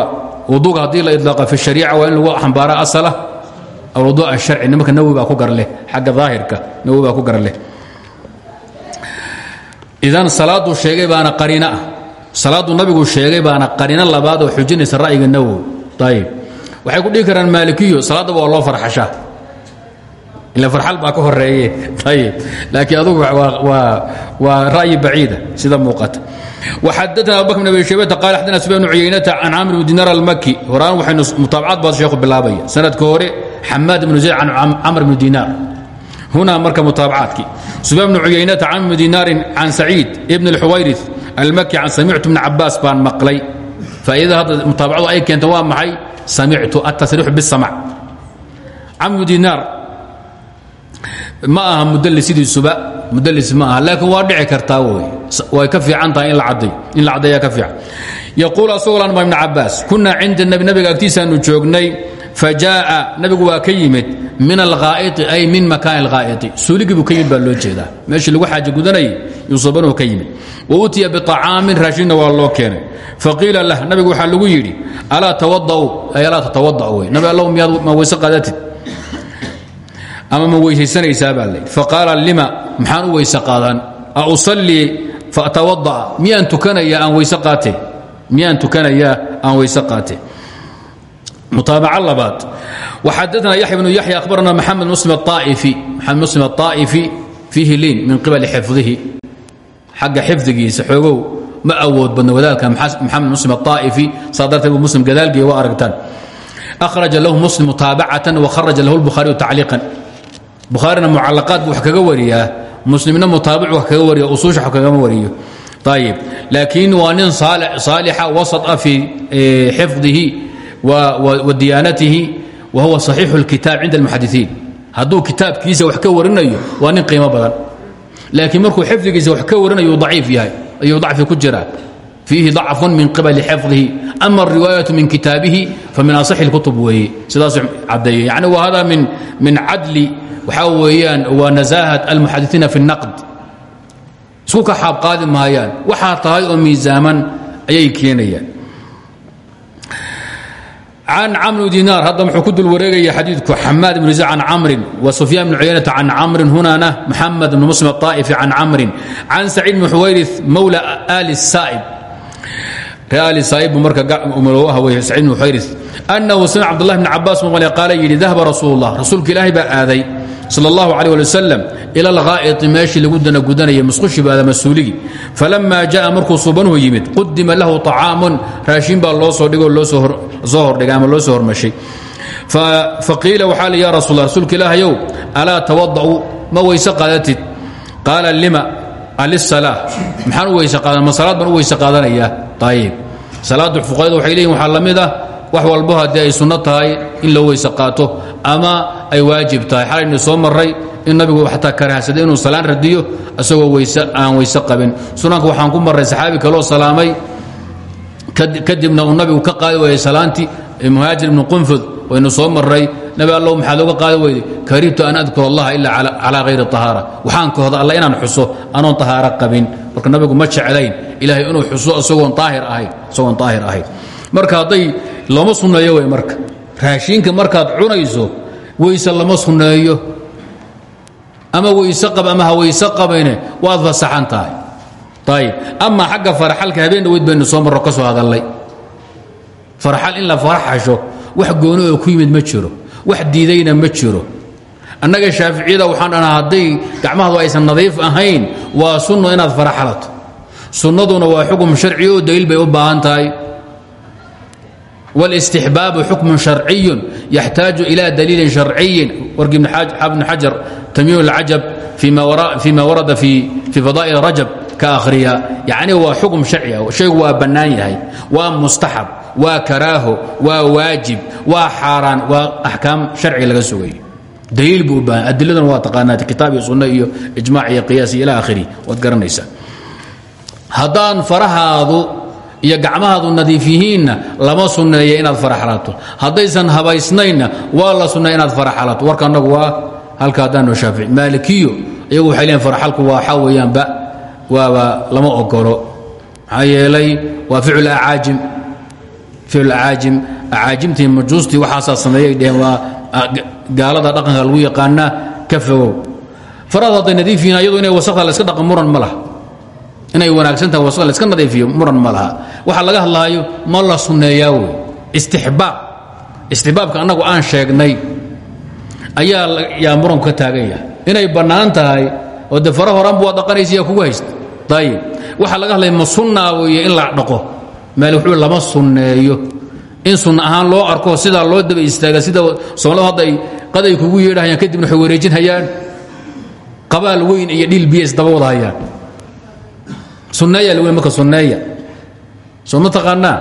wuduga haddii la idlaaqa fi shariica waa in lagu xambaara asala alwudu asharci nimanka nawi baa ku gar leh xagga daahirka nawi baa ku gar leh. Idan salaaduu sheegay baana qariino ah salaadu nabigu sheegay baana qarino labaad oo xujinaysa ra'yiga nawowi ayib waxay ku dhihi karaan maalikiyo salaadaba waa loo farxashaa. Ila farxal baa ka horeeye ayib laakiin adugu waa ra'yi baciida sida muuqata. Waxadana abubakr bn abi shaybata qaala xadana suba bnu cuyaynata can camr bni dinar almaki horaan waxaynu mutaabacad baad sheekhu bilaabaya. Sanadka hore xamaad ibnu zayd can camr bni dinaar hunaa marka mutaabacaadkii suba bnu cuyaynata camr bni dinaarin can saciid ibn اlxuwayris almaki can samictu bn cabaas baan maqlay faa'iidada hadda mutaabacadu ay keenta waa maxay samictu atasriixu bisamc camr bn dinaar ma aha mudlis sidiisuba mudlis ma aha laakiin waa dhici kartaa wey way ka fiican tahay in la caddeeyaa ka fiican yaquul asagoo lanma ibn cabaas kunaa cinda nabi nabiga agtiisaanu joognay fajaa'a nabigu waa ka yimid min alghaa'iti ay min makaani alghaa'iti suuligii buu ka yimid baa loo jeedaa. Meeshii lagu xaaja gudanayay yuusabanuhu ka yimid. Wa utiya biطacaamin raashinna waa loo keenay. Faqiila lah nabigu waxaa lagu yidhi alaa tawada'u ay alaa tatawada'u wey nabi allow miyaad ma weyse qaadatid? Ama ma weysaysanaysaa baa layidhi faqaala lima? Maxaan u weyse qaadan a usallii? Faatawada'a miyaan tukanayaa aan weyse qaate miyaan tukanayaa aan weyse qaate mutaabaca labaad waxadana yaxya bnu yaxya akhbarana maxamed muslim aaifi maxamed muslim aaa'ifi fiihi liin min qibali xifdihi xagga xifdigiisa xoogow ma awood badna wadaadka maxamed muslim aaa'ifi saa darteed buu muslim gadaalgeeya waa aragtaan akhraja lahu muslim mutaabacatan wakharaja lahu lbukhaariyu tacliiqan bukhaarina mucalaqaad buu wax kaga wariyaa muslimna mutaabic wax kaga wariya usuusha wax kagama wariyo ayib laakiin waa nin saalixa wasat ah fii xifdihi wa diyaanatihi wa huwa saxiixu اlkitaab cinda almuxadisiin hadduu kitaabkiisa wax ka warinayo waa nin qiimo badan laakiin markuu xifdigiisa wax ka warinayo daciif yahay ayuu dacfi ku jiraa fiihi ضacfu min qibali xifdihi ama الriwaayaة min kitaabihi famin aصxi اlkutub weeye sidaasuu caddeeyey yani wa hada min min cadli waxaa weeyaan waa nasaahat almuxadisiina fi الnaqd isku ka xaab qaadi maayaan waxaa tahay oo miisaaman ayay keenayaan can camr dinaar hadda muxuu ku dul wareegaya xadiidku xamaad ibn zi can camrin wa sufyaan bn cuyaynata can camrin hunana muxamed bn muslim aaa'ifi can camrin can saciid bn xuwayri mawla ali saa'ib ali saa'ib buu marka umalow ah wey saciid bn xuwayri annahu samic cabdullah bn cabaas mu qaala yidhi dahaba rasuul اllah rasuulka ilaahay baa aaday sal اllahu alيه ali wasalam ila alghaa'iti meeshii lagu dana gudanaya musqushi baada mas-uuligii falama jaءa markuu suubanuhu yimid qudima lahu طacaamun raashin baa loo soo dhigoo loo soo hordhigay ama loo soo hormashay faqiila waxaa li ya rasul rasuulka ilaahayow alaa tawada'u ma weyse qaadatid qaala lima alisalaa maxaan u weyse qaadan ma salaad baan u weyse qaadanayaa ayib salaaddu fuqahadu waxay leeyihin waxaa la mid ah wax walbo haddii ay tahay in loo weyse qaato ama ay waajib tahay. Xalaynu soo maray in nabigu xataa karahsaday inuu salaan radiyo isagoo weyse aan weyse qabin. Sunanka waxaan ku marray saxaabi kaloo salaamay. Kadibna uu nabigu ka qaadi waayey salaantii. Muhaajir ibnu qunfud waynu soo maray nabi allow maxaad oga qaadi weyday karihtu an adkura allaha ilaa calaa hayri tahaara. Waxaan kahda alla inaan xuso anoon tahaaro qabin. Marka nabigu ma jeclayn ilaahay inuu xuso isagoon aahir ahayn marka hadday looma sunneeyo wey marka. Raashinka markaad cunayso weyse lama sunneeyo. Ama weyse qab ama ha weyse qabayne waad fasaxan tahay. Ayib ama xagga farxalka habeen dhaweyd baynu soo marro ka soo farxal in la wax gooni oo ku yimid ma jiro. Wax diidayna ma jiro. Annaga shaaficiyada waxaan dhanaa hadday gacmahadu aysan nadiif ahayn waa sunno inaad faraxalato sunnaduna waa xukum sharci oo bay u baahan tahay والاستحباب حكم شرعي يحتاج إلى دليل شرعي ورق ابن حجر تميم العجب فيما, ورا فيما ورد في, في فضائل رجب كآخرية يعني هو حكم شرعي شيء هو بنايه ومستحب وكراه وواجب وحاران وأحكام شرعي لغا سوغي دليل بو بان أدلة واتقانات كتاب سنة إجماع قياس إلى آخره وتقرنيسا هدان فرهاضو iyo gacmahaadu nadiif yihiinna lama sunneeya inaad faraxalato haddaysan habaysnaynna waa la sunneeya inaad faraxalato warka annagu waa halka haddaanoo shaafici. Maalikiyo iyagu waxay leeyiin faraxalku waa waxaa weeyaanba waaba lama ogolo maxaa yeelay waa ficul acaajim. Ficul acaajim acaajimtii majuustii waxaasaa sameeyay dheheen waa gaalada dhaqanka lagu yaqaanaa ka fogow. Farad hadday nadiif yihiin ayadu inay wasakda la iska dhaqan muran ma laha inay wanaagsantaha wasada la iska nadiifiyo muran ma waxa laga hadlaayo ma la sunneeyaa wey. Istixbaab. Istixbaabka annagu aan sheegnay ayaa yaa muranku ka taagan inay bannaan tahay oo de fara horanbu waa kugu haysta ayib waxaa laga hadlaya ma sunnaa weeye in la dhaqo. Maali wuxuu lama sunneeyo. In sunna ahaan loo arko sidaa loo daba istaaga sida soomladu hadda ay qaday kugu yeedhahayaan kadibna waxay hayaan qabaal weyn iyo dhiil biya isdaba wada hayaan sunneeya lagu marka sunneeya soo ma taqaanaa?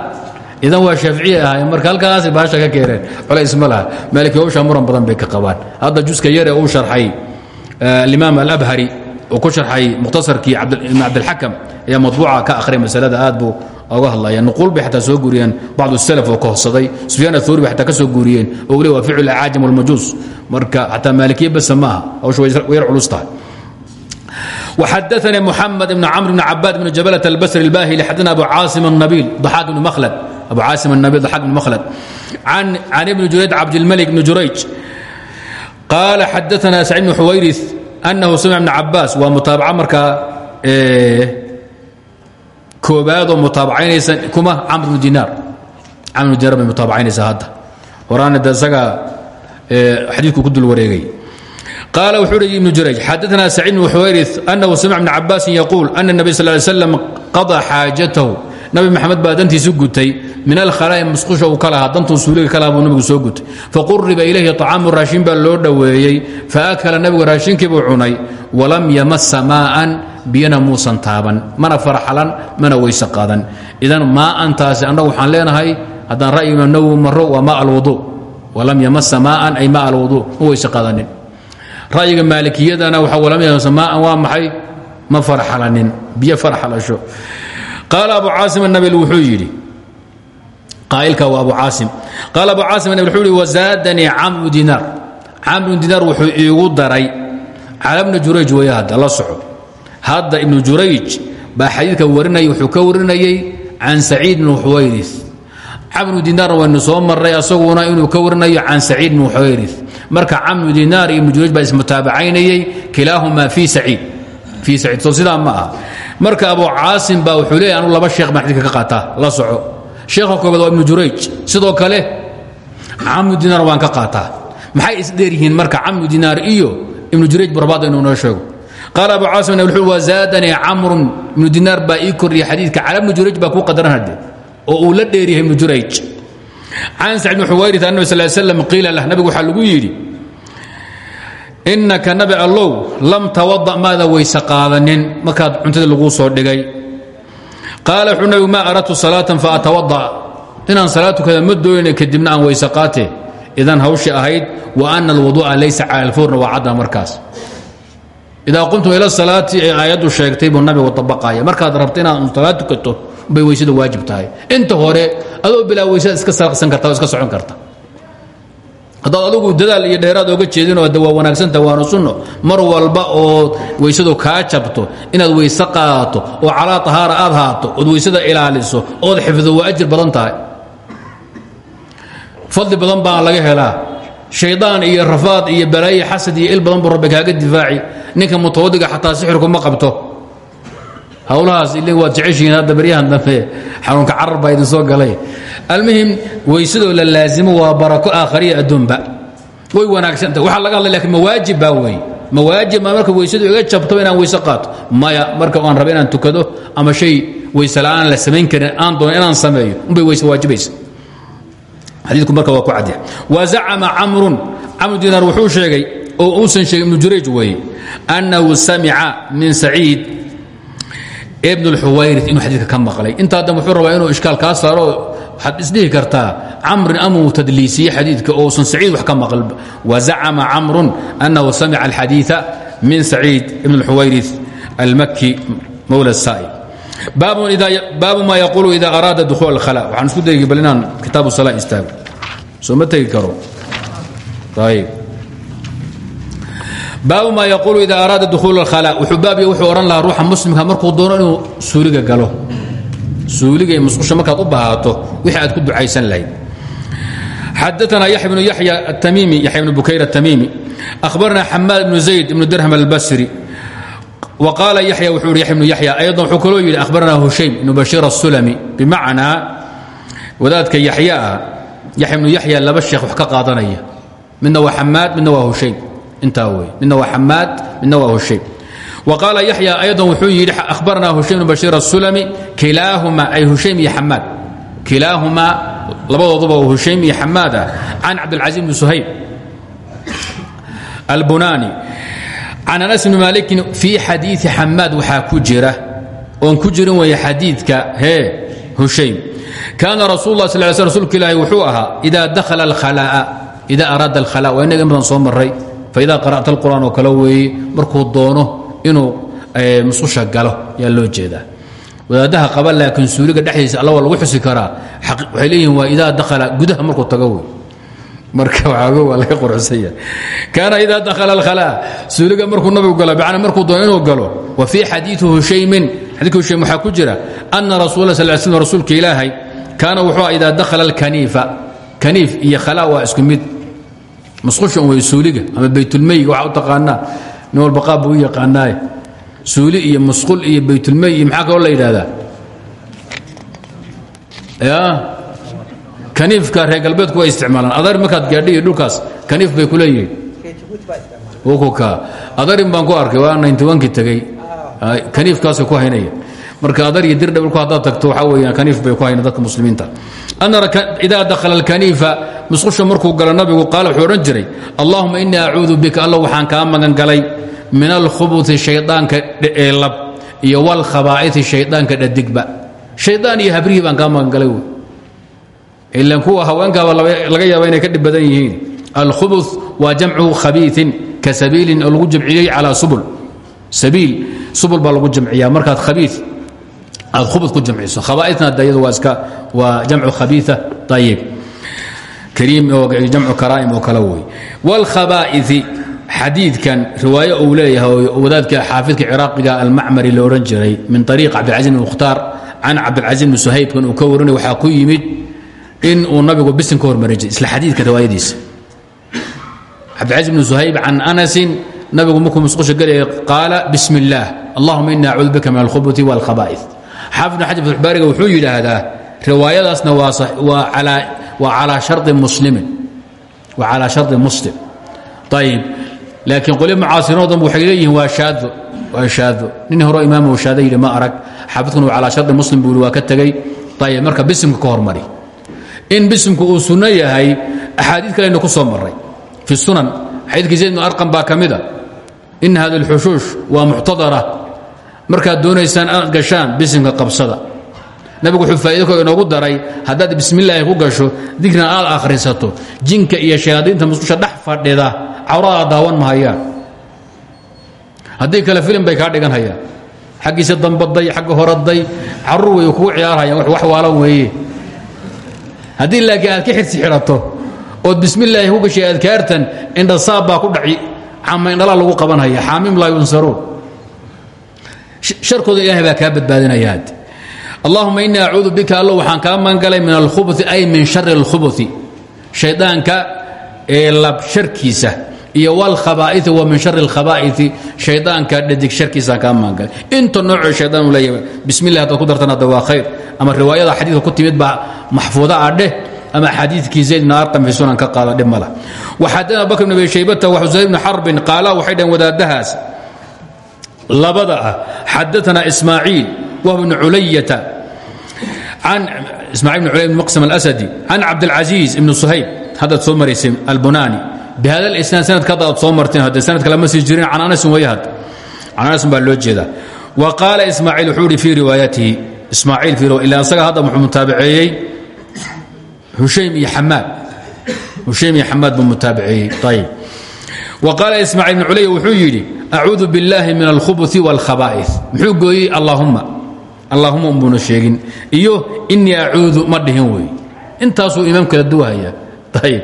Idan waa shaaficiye ahaayeen marka halkaasay baasha ka keeneen colays ma laha. Maaliki hawshaa muran badan bay ka qabaan. Hadda juska yare uu sharxay alimaam alabhari uu ku sharxay mukhtasarkii ibn cabdilxakam ayaa matbuuca ka akhriya masalada aad buu oga hadlaya nuquul bay xataa soo guuriyeen bacdu salaf oo kohsaday sufyaan athawri bay xataa ka soo guuriyeen. Oo weli waa ficul acaajim walmajuus. Marka xataa maalikiye basa maaha hawsha way yar culus tahay وxadثnي محمد بن cمر بن عباd بن جبلة البsري الباhلي xadna أبو cاaصم النبيل ضحاك بن مخلد أبو cاaصم النبيل ضحاك بن مخلد عن, عن ابن جريج عبدالملك بن جريج قال xadثna سعيد بن حويرث أنه سمع بن عباس waa mutaaبعة markaa koobaadoo mutaaبacaynaysa kuma cمر بن ديناr cمر بن dinar bay mutaaبacaynaysa hadda horaana de isaga xadiiku ku dul wareegay قال وxuu hi بن جurayج xadثna سعيد بن xwayriث أنه سمع بن cabاس يقول أن النبي صلى اه عليه وسلم قضى xاaجaته nabi maxamed baa dantiisu gutay min alkhalaa'i musqusha uu ka lahaa dantuu suuliga ka lahaa buu nabigu soo gutay faquriba ilayhi طacaamu raashin baa loo dhoweeyey faakala nabigu raashinkii buu cunay walam yamasa maa'an biyana muusan taaban mana farxalan mana weyse qaadan idan maa'antaasi annagu waxaan leenahay haddaan ra'yi imaam nawowi maro waa maa alwudu walam yamasa maa'an ay maa alwudu ma weyse qaadanin ra'yiga maalikiyadana waaa maa waa maxay? Ma aralanin biyo arxalasho qaala abu caasim anabil wuxuu yidhi qaailka waa abu caasim qaala abu caasim anabil wuxuu yidhi wazaadanii camru dinaar camru dinaar wuxuu iigu daray cala jurayj weeye hadda la soco. Hadda ibnu jurayj baa xadiidka warinaya wuxuu ka warinayey can saciid bni xuwayris camru dinaarna waynu soo marray asaguna inuu ka warinayo can saciid bni xuwayris marka camru dinaar iyo ibnu jurayj baa ismutaabacaynayey kilaahumaa fii saciid. Soo sidaa ma aha. Marka abu caasim baa wuxuu leeyahy anu laba sheekh baan xadidka ka qaataa. La soco. Sheekha koobaad waa ibnu jurayj. Sidoo kale camru dinaar waan ka qaataa. Maxay isdheer yihiin marka camru dinaar iyo ibnu jurayj barbaada inuu noo sheego? Qaala abu caasim wuxuu wazaadanii camrun. Ibnu dinaar baa ii kordhiyay xadiidka. Cala ibnu jurayj baa kuu qadaran hadde oo uu la dheeryahay ibnu jurayj can sacd bn xuwayrit annabi sal slam qiila lah nabigu waxaa lagu yidhi innaka nabi allow lam tawada maada weyse qaadanin markaad cuntada laguu soo dhigay qaala wuxuu nabigu maa aradtu salaatan faatawada inaan salaad tukada ma dooyna kadibna aan weyse qaate idan hawshii ahayd wa ana alwuduu'a laysa cala alfurna waa cadda markaas idaa qumtum ila salaati ee aayaddu sheegtay buu nabigu abaqaya markaad rabta inaad salaad tukato bay weysada waajib tahay inta hore adoo bilaa weysada iska salaqsan karta oo iska socon karta haddaad adugu dadaal iyo dheeraad oga jeedinoo de waa wanaagsanta waana sunno mar walba oo weysadu kaa jabto inaad weyse qaadato oo calaa tahaara aad haato ood weysada ilaaliso ood xifdo waa ajir badan tahay fadli badan baa laga helaa shaydaan iyo rafaad iyo balaayo xasad iyo il badan buu rabbi kaaga difaaci. Ninka mutawadiga xataa sixirku ma qabto. Hawlahaas il waad jeceshihiin hadda baryahan dambe xanuunka carar baa idin soo galay. Almuhim weysadoo la laazimo waa barako aakhariya adduunba. Way wanaagsantah waxaa laga hadlay laakiin mawaajib baa wey mawaajib ma marka weysadu iga jabto inaan weyse qaato. Maya marka aan raba inaan tukado ama shay weyse la'aan la samayn karin aan doono inaan sameeyo. Unbay weyse waajibaysa xadiidku marka waa ku cadya wa zacama camrun camru dinaar wuxuu sheegay oo uusan sheegin ibnu jurayj weeye annahu samica min saciid ibn اlxuwayri inuu xadiidka ka maqlay intaa dan wuxuu rabaa inuu ishkaal kaa saaro waxaad isdhihi kartaa camrin amuu tadliisiye xadiidka ousan saciid wax ka maql wazacama camrun annahu samica alxadiiثa min saciid ibn اlxuwayri almaki mowla الsaa'ib baabu ma yaquulu ida araada dukhul اlkhala waxaan isku daygi bal inaan kitaabu sala istaago. Soo ma tegi karo? Baabu ma yaquulu ida araada duhuul اlkhala wuxuu baabya wuxuu odhan lahaa ruuxa muslimka markuu doono inuu suuliga galo. Suuliga iyo musqusha markaad u bahaato wixii aad ku ducaysan lahayd. Xadaana yaxya bnu yaya atamimi yaxya bnu bukayr atamimi ahbarna xamaad ibnu zayd ibnu dirham albasri qaala yaya wuxuu hi yay bnu yaya aydan wuxuu kaloo yidhi ahbaranaa hushaym ibnu bashiir asulami bimacnaa wadaadka yaxya ah yaxya ibnu yaxya laba sheekh wax ka qaadanaya. Midna waa xamaad midna waa hushaym. Intaa wey midna waa xamaad midna waa hushaym. Wa qaala yaxya aydan wuxuu yidhi ahbaranaa hushaym ibnu bashiir asulami kilaahumaa ay hushaym iyo xamaad kilaahumaa labadooduba oo hushaym iyo xamaad ah. Can cabdilcaiz ibni suhayb albunaani can anas bni maalikin fii xadiii xamaad waxaa ku jira oon ku jirin weeye xadiidka hee hushaym kaana rasul lah sal sl rsulka ilaahi wuxuu ahaa ida dakhala alkhalaa ida araada alkhala waa inaga inbadan soo marray faida qara'ta alqur'aan oo kale weeye markuu doono inuu mususha galo yaa loo jeedaa wadaadaha qaba laakiin suuliga dhexdiisa alla waa lagu xusi karaa waxay leeyihiin waa idaa dakhala gudaha markuu tago wey marka waxaago waa laga quruxsanya kaana idaa dakhala alkhalaa suuliga markuu nabigu galo bacna markuu doono inuu galo wa fii xadiidi hushaymin xadiidka hushaym waxaa ku jira ana rasuula sal slam rasuulka ilaahay kaana wuxuu idaa dakhala alkaniifa. Kaniif iyo khalaa waa isku mid. Musqushan wey suuliga ama baytulmeyga waxaa u taqaanaa. Nin walba qaab buu u yaqaanaaye. Suuli iyo musqul iyo baytulmey iyo maxaa kaloo la yidhahdaa ya kaniifka reer galbeedku way isticmaalaan. Adar markaad gaadhi dhulkaas kaniif bay ku leeyihiin. Adarin baan ku arkay waa ninty-one-kii tegey kaniifkaasay ku haynaya marka adar iyo dir dhabilku haddaad tagto waxaa weeyaan kaniif bay ku hayna dadka muslimiinta. Idaa dakhala alkaniifa musqusha markuu galo nabigu qaal wuxuu jiray allahuma innii acuudu bika alla waxaan kaa magan galay min alkhubuti shaydaanka lab iyo walkhabaa'iti shaydaanka dhadigba. Shaydaan iyo habrihii baan kaa magan ilan kuwa haweenkaaba laga yaaba inay ka dhib badan yihiin. Alkhubu waa jamcu khabiiin ka sabiilin oo lagu jamciyey subul. Sabiil subul baa lagu jamciyaa. Markaad khabii aad ku jamciso. Khabaaitna dayadu waa iska waa jamcu khabiia ayib kariim oo jamcu karaa'im oo kale wey. Wاlkhabaa'ii xadiidkan riwaayo uu leeyahay oo wadaadka xaafidka ciraaqiga almacmari la odhan jiray min ariiq cabdilcaziz bn mukhtaar can cabdilcaziz bn suhaybkan uu ka warinay in uu nabigu bisin ka hormarin jiray isla xadiidka riwaayadiisa. Cabdilcaziz bn suhayb can anasin nabigu markuu musqusha gelaya qaala bismi اllaah allahuma ini acuudu bika min alkhubuti wاlkhaba'ih xaafid bn xajar fatxbaariga wuxuu yidhaahdaa riwaayadaasna waa calaa shardi muslimin. Waa calaa shardi muslim. Ayib laakiin qolyo mucaasiriinoo dhanba waxay leeyihiin waa shaado waa shaado nin horeo imaam shaado yidhi ma arag xaafidkuna calaa shardi muslim buu yidhi waa ka tegey. Ayib marka bisimka ka hormari in bisimku uu sunno yahay axaadiid kaleyna ku soo maray fi sunan xadiidkii zayd arqam baa ka in hada alxushuush waa muctadara markaad doonaysaan aad gashaan bisimka qabsada. Nabigu wuxuu faa'ido ko inoogu daray haddaad bismillaahi ku gasho dikrina aad akhrisato. Jinka iyo shayaadiinta musqusha dhex fadhida cawradaad daawan mahayaan haddii kale filim bay kaa dhigan hayaan. Xaggiisa dambaday xagga horaday carruur way kugu ciyaarhayaan wax waalan weeye haddii laakiin aad ka xirsi xidhato ood bismillaahi ku gashay adkaartan indhasaab baa ku dhaci cama indhalaa lagu qabanhaya xaamim laa yunsaruun sharkooda ilahay baa kaa badbaadinaya hadde allahuma inii acuudu bika allo waxaan kaa magangalay min alkhubuثi ay min shari اlkhubuثi shaydaanka ee lab sharkiisa iyo wlkhabaaii wa min shari اlkhabaaii shaydaanka dhadig sharkiisa kaa maangalay inta noocoo shaydaan u leeyahay bismi llah hadaad ku dartan hadda waa khayr. Ama riwaayada xadiidka ku timid baa maxfuuda ah dheh ama xadiidkii zayd bn arqam fi sunan ka qaada dhib mala waxadana bakr bn abi shaybata wa xusayn bn xarbin qaala waxay dhaheen wadaadahaas labada ah xadaana ismaaciil wah bn culayata can ismaaciil bn culay bn maqsam alasadi can cabdاlcaziiz ibn suhayb haddaad soo maraysay albunani bihada isnaad sanadka hadda aad soo marteen hadde sanadka lama sii jirin can anasin way had can anasin baa loo jeedaa wa qaala ismaaciil wuxuu ihi fii riwaayatihi ismaaciil fii ilaa isaga hadda muxuu mutaabaceeyey hushaym iyo xamaad hushaym iyo xamaad buu mutaabaceeyey ayib wa qaala ismaaciil ibn culay wuxuu yidhi acuudu biاllaahi min alkhubuثi wاlkhaba'is muxuu gooyey allaahumma allaahuma unbuuna sheegin iyo inii acuudu ma dhihin wey intaasuu imaam kala duwahaya ayib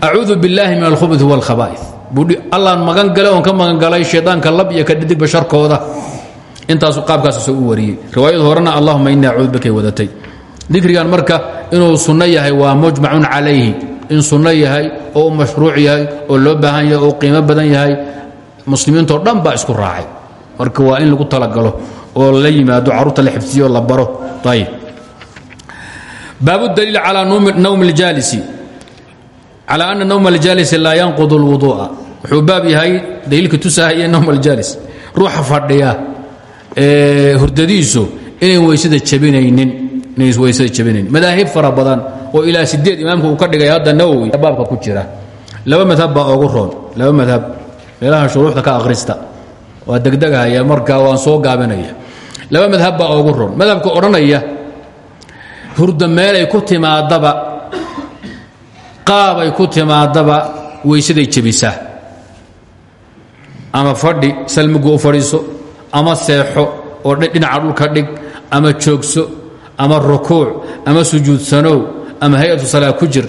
acuudu billaahi min alkhubui wlkhabaaid allaan magan galay oon ka magangalay shaydaanka lab iyo ka dhidigba sharkooda intaasu qaabkaas soo u wariyey. Riwaayad horena allahuma ini acuud wadatay. Dikrigan marka inuu sunno yahay waa mujmacun calayhi. In sunno yahay oo u yahay oo loo baahan yahay oo qiimo badan yahay muslimiintoo dhan baa isku raacay. Marka waa in lagu talagalo oo la yimaado carruurta la xifsiyo la baro. Ayb baabu daliil calaa nawmi اljaalisi calى ana nawm اljaalisi laa yanqud اlwuduu'a wuxuu baab yahay daliilka tusahaya nawm اljaalis ruuxa fadhiya ee hurdadiisu inayn weysada jabinaynin inayn weysada jabinaynin madaahib fara badan oo ilaa sideed imaamka uu ka dhigay hadda nawowi baabka ku jira laba madhab baa ogu roon laba madhab meelaha shuruuxda ka akhrista waa degdegahaya marka waan soo gaabinaya laba madhab baa ogu roon madhabka odhanaya hurda meelay ku timaadaba qaabay ku timaadaba weysaday jebisaa ama fadhi salmigu u fadhiiso ama seexo oo dhinaca dhulka dhig ama joogso ama rukuuc ama sujuudsanow ama hay'atu salaa ku jir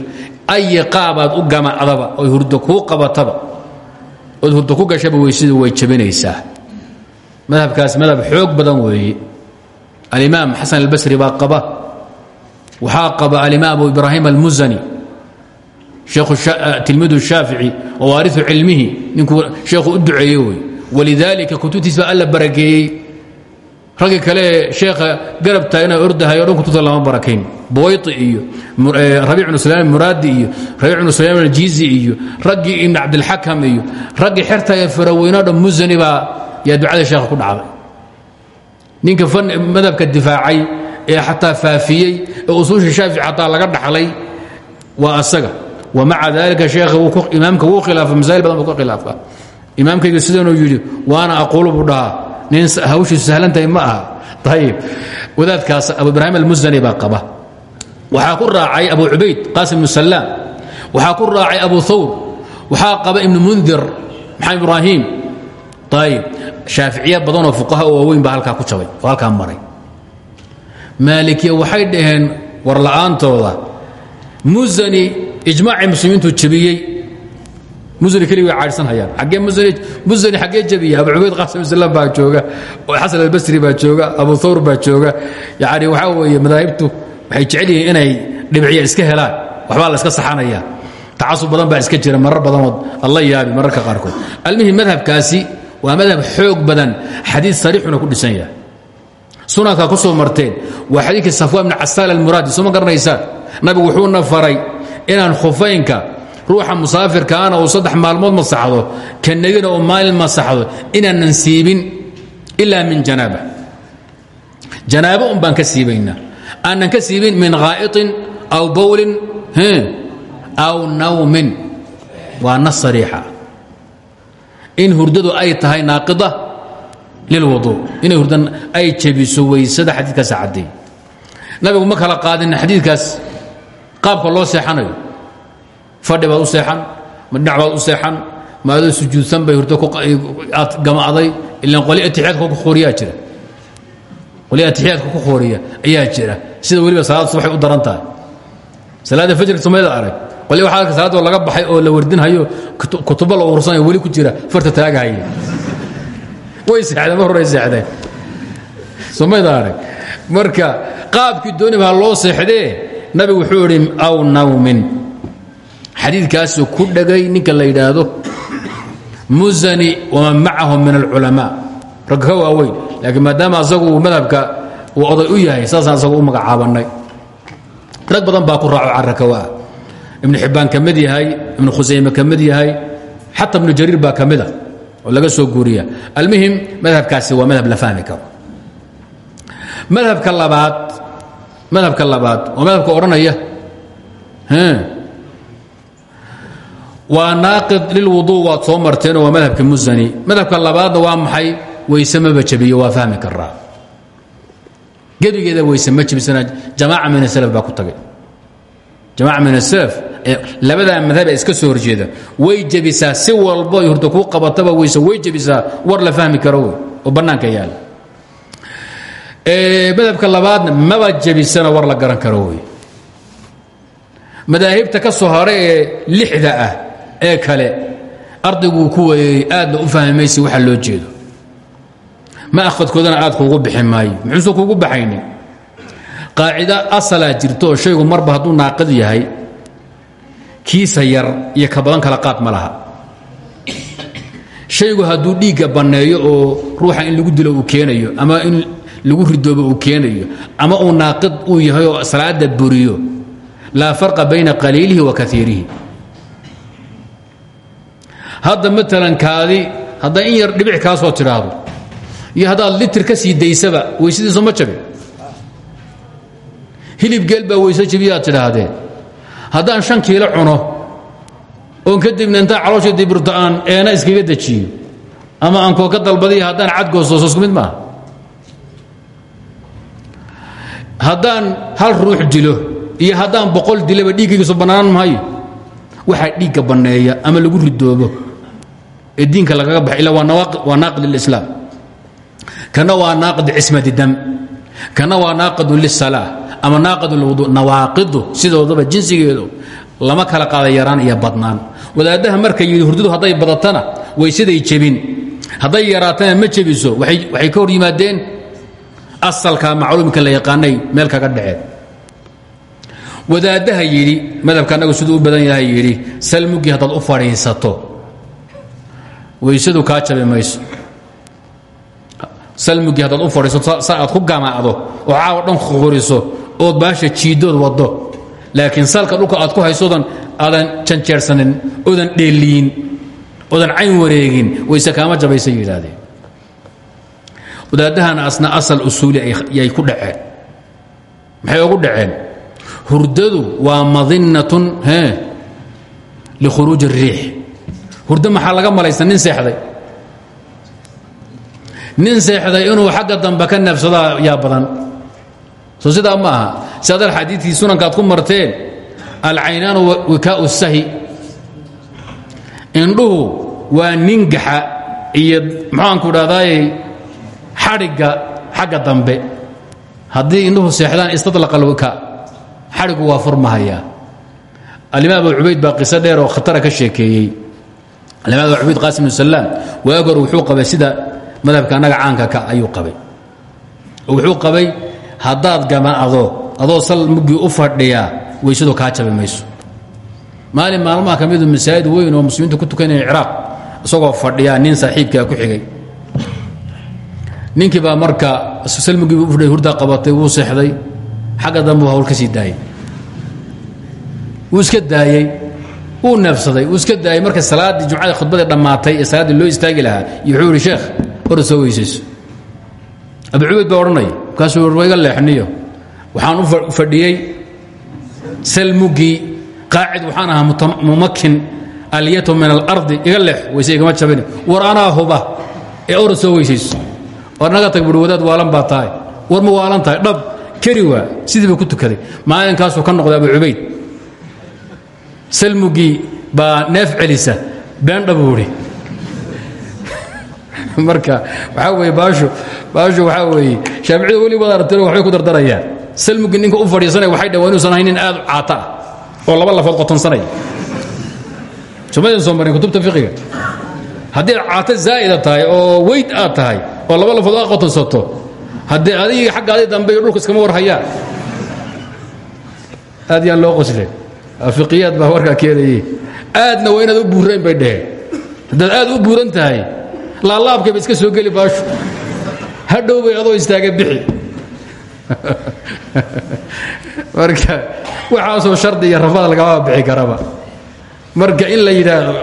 ayi qaabaad u gamacdaba oy hurdo kuu qabataba ood hurdo ku gashaba weysadu way jebinaysaa. Madhabkaas madhab xoog badan weeye alimaam xasan albasri baa qaba. Waxaa qaba alimaam abu ibraahim tilmidu shaafici oo waariu cilmihi ninkuu sheekhu u duceeye wey walidaalika kutubtiis baa alla barakeeyey. Raggii kale sheekha garab taagna ordahay o dhan kutubta lama barakayn. Boyti iyo rabiic bnu sulaam muraadi iyo rabiic bnu sulaam aljiizi iyo raggii ibn cabdilxakam iyo raggii xerta ee faraweyno dhan musani baa yaa ducada sheekha ku dhacday. Ninka madhabka difaacay ee xataa faafiyey ee usuusha shaafici xataa laga dhaxlay waa asaga wmaca dalika sheekha imaamka wuu khilaafa masaa'il badan buu ka khilaafa imaamkayga sidanuu yidhi waana aquulu buu dhahaa nin hawshiisu sahlantahay ma aha ayib wadaadkaas abu ibraahim almusani baa qaba waxaa ku raacay abu cubayd qaasim bnu salaam waxaa ku raacay abu thawr waxaa qaba ibnu mundir maxamed ibraahim ayib shaaficiya badanoo fuqaha oo waaweyn baa halkaa ku jabay oo halkaa maray maalikiya waxay dhaheen war la'aantooda musani ijmaacii muslimiintu jabiyey musani keligii way caadhsanhayaan aggee musani xaggee jabiya abu cubayd qaasim islam baa jooga xasan albasri baa jooga abu thawr baa jooga. Yacni waxaa weeye madaahibtu waxay jecel yihiin inay dhibciya iska helaan waxbaa la iska saxanaya tacasub badan baa iska jira marar badanood alla yaabi mararka qaarkood. Almihim madhabkaasi waa madhab xoog badan xadiid sariixuna ku dhisan yahay. Sunanka ku soo marteen waa xadiidkii safwaan bni casaal almuraadi soo ma garanaysaan? Nabigu wuxuuna faray inaan khufaynka ruuxa musaafirkaana uu saddex maalmood masaxdo ka negina maalin masaxdo inaanan siibin ilaa min janaaba. Janaabo un baan ka siibaynaa. Aanan min haa'iطin aw bowlin aw nawmin. Waa nas in hurdadu ay tahay naaqida lilwudu inay hurda ay jebiso weysada xadiidkaas caddeey nabigu ma kala qaadin xadiidkaas qaabka loo seexanayo. Fadhi baad u seexan ma dhinac baad u seexan ma adoo sujuudsan bay hurdo aad gamacday ilaan qoli atixiyaadka ku khooriyaa jira. Qoli atixiyaadka ku khooriya ayaa jira. Sida weliba salaada subaxay u daran tahay. Salaada fajrka sumayda arag. Qoli waxaa arka salaadoo laga baxay oo la wardinhayo kutubo la urursanayo weli ku jira farta taagahaya way seexdeen mar horay seexdeen. Sumayda arag. Marka qaabkii dooni baa loo seexdee nabigu wuxuu idhi aw nawmin. Xadiidkaasuu ku dhegay ninka la yidhaahdo muzani waman macahu min alculamaa rag ka waaweyn laakiin maadaama asagu madhabka uu oday u yahay saasaan asagu u magacaabannay. Rag badan baa ku raaco carrakawaa ibnu xibbaan ka yahay ibnu khusayme ka yahay xata ibnu jariir baa ka mida oo laga soo guuriya almuhim madhabkaasi waa madhab la fahmi karo. Madhabka labaad madhabka labaad waa madhabka odhanaya. Waa naaqid lilwuduu waad soo marteenoo waa madhabka musani madhabka labaadna waa maxay? Weyse maba jabiyo fahmi karaa gebigeeda weyse ma jamaaca min asalaf baa ku tagay. Jamaaca min asalaf labadaa madhab iska soo horjeeda. Way jebisaa si walbo horta kuu qabataba weyse way jebisaa war la fahmi karo oo bannaanka yaalla madhabka labaadna maba jebisana war la garan karo wey madaahibta ka soo haray ee lixda ah ee kale ardayguu ku weeyey aadna u fahmi maysi waxa loo jeedo. Ma akhadkoodana aad kuugu bixi maayo muxuusan kuugu baxaynin qaacido asalaa jirto oo shaygu marba hadduu naaqid yahay kiisa yar iyo ka badan kala qaad ma laha. Shaygu hadduu dhiigga banneeyo oo ruuxa in lagu dilo uu keenayo ama in lagu ridoobo uu keenayo ama uu naaqid uu yahay salaada buriyo laa farqa bayna qaliilihi wa kaiirihi hadda maalan kaadi haddaa in yar dhibic kaa soo tidhaahdo iyo haddaad litir ka sii daysaba weysadiisu ma jabin hilib geel baa weyse jabiyaad tidhaahdeen. Haddaan shan kiilo cuno oon kadibna intaa caloosha dibirto aan eena iskaga dejiyo ama aan kooka dalbadiyo haddaan cadgoosooso isku mid maaha haddaan hal ruux dilo iyo haddaan boqol dilaba dhiiggaygiisu bannaan maayo waxaa dhiigga banneeya ama lagu ridoobo. Ee diinka lagaga baxa illa waa naaqid lilislaam kana waa naaqid cismati dam. Kana waa naaqidun lisalaa ama naaqid lwudu. Nawaaqidu sidoodaba jinsigeedu lama kala qaada yaraan iyo badnaan. Wadaaddaha marka yidhi hurdadu hadday badatana way siday jebin. Hadday yaraatana ma jebiso. Waxay ka hor yimaadeen asalka macluumka la yaqaanay meel kaga dhaceen wadaaddaha yidhi madhabka annagu siduu u badan yahay yidhi salmugii haddaad u fadhiisato weysadu kaa jabi mayso. Salmugii haddaad u fadhiisato sa aad ku gamaacdo oo caawa dhan qoriso ood baasha jiidood waddo. Laakiin salka dhulka aad ku haysoodan aadan janjeersanin oodan dheeliyin oodan cayn wareegin wayse kaama jabaysa yidhaahdeen wadaadahana asna asal usuuli yay ku dhaceen. Maxay ugu dhaceen? Hurdadu waa madinatun e likhuruuji الriix hurdo maxaa laga malaysta nin seexday. Nin seexday inuu xagga dambe ka neefsadaa yaa badan. Soo sidaa ma aha. Si adal xadiidkii sunankaad ku marteen alcaynaanu wikaau sahi. Indhuhu waa ningaxa iyo maxaanku dhahdaayey xadhigga xagga dambe. Haddii indhuhu seexdaan istadlaqa alwika xadhigu waa furmahayaa alimaam abu cubayd baa qiso dheer oo khatara ka sheekeeyey. Alimaam abu cubayd qaasim bnu salaam waagor wuxuu qabay sida madhabka annaga caanka ka ayuu qabay. Wuxuu qabay haddaad gamaado adoo sal muggii u fadhiyaa weysadu kaa jabi mayso. Maalin maalmaha ka midu masaajid weyn oo muslimiintu ku tukanaya ciraaq isagoo fadhiyaa nin saaxiibkaa ku xigay ninkii baa marka salmugiibu u fadhiya hurdaa qabatay wuu seexday. Xagga dambe u hawl ka sii daayey wuu iska daayey wuu neefsaday wuu iska daayey marka salaaddii jumcada khudbadii dhammaatay ee loo istaagi lahaa iyo sheekh hora soo weysayso. Abu cubayd baa odhanaya markaasuu leexniyo. Waxaan u fadhiyey salmugii qaacid waxaan ahaa mumakin alyatu min alardi iga leex weyse igama jabin. War huba ee ora soo weysayso war naga tag bui wadaad waalan baa tahay. War ma waalan tahay. Dhab keri waa. Sidii buu ku tukaday. Maalinkaasuu ka noqday abu cubayd. Salmugii baa neef celisa. Beendha buu idhi. Marka waxaa weye baashu baashu waxaa weeye shaaficiyadu weli wada aragtiro waxbay ku dardarayaan. Salmugii ninka u fadhiisanaya waxay dhawaan inuusan ahayn nin aad u caata ah. Oo laba lafood qotonsanaya somadan soo marin kutubta fiqiga. Haddii aad caato zaa'ida tahay oo weyd aad tahay oo laba lafood aa qotonsato. Haddii adigii xagga adi dambe iyo dhulka iskama war hayaan aad yaan loo qosle. Fiqiyaad baa warkaa keenaye aadna waa inaad u buurayn bay dheheen haddaad aad u buuran tahay laalaabkayba iska soo geli baashu. Hadhow bay adoo istaaga bixi. Marka waxaasoo shardi iyo rafada lagama bixi karaba. Marka in la yidhaahdo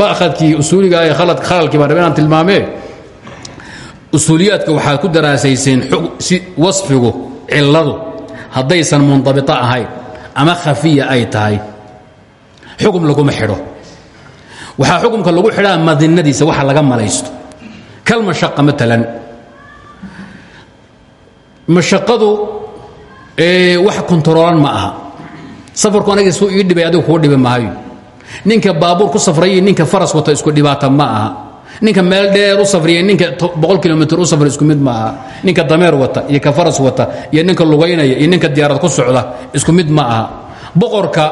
ma'hadkii usuuliga ee khalalkii baan raba inaan tilmaamee usuuliyaadka waxaad ku daraasayseen wasfigu cilladu haddaysan mundabiطo ahayn ama khafiya ay tahay xukum laguma xidho. Waxaa xukumka lagu xidhaa madinadiisa waxa laga malaysto. Kal mashaqa maalan mashaqadu wax kontaroolan ma aha. Safarku aniga suu ii dhibay adigu kuu dhibi maayo. Ninka baabuur ku safrayay ninka faras wata isku dhibaata ma aha ninka meel dheer u safriya ninka boqol kilomitr u safra isku mid ma aha ninka dameer wata iyo ka faras wata iyo ninka lugaynaya iyo ninka diyaarad ku socda isku mid ma boqorka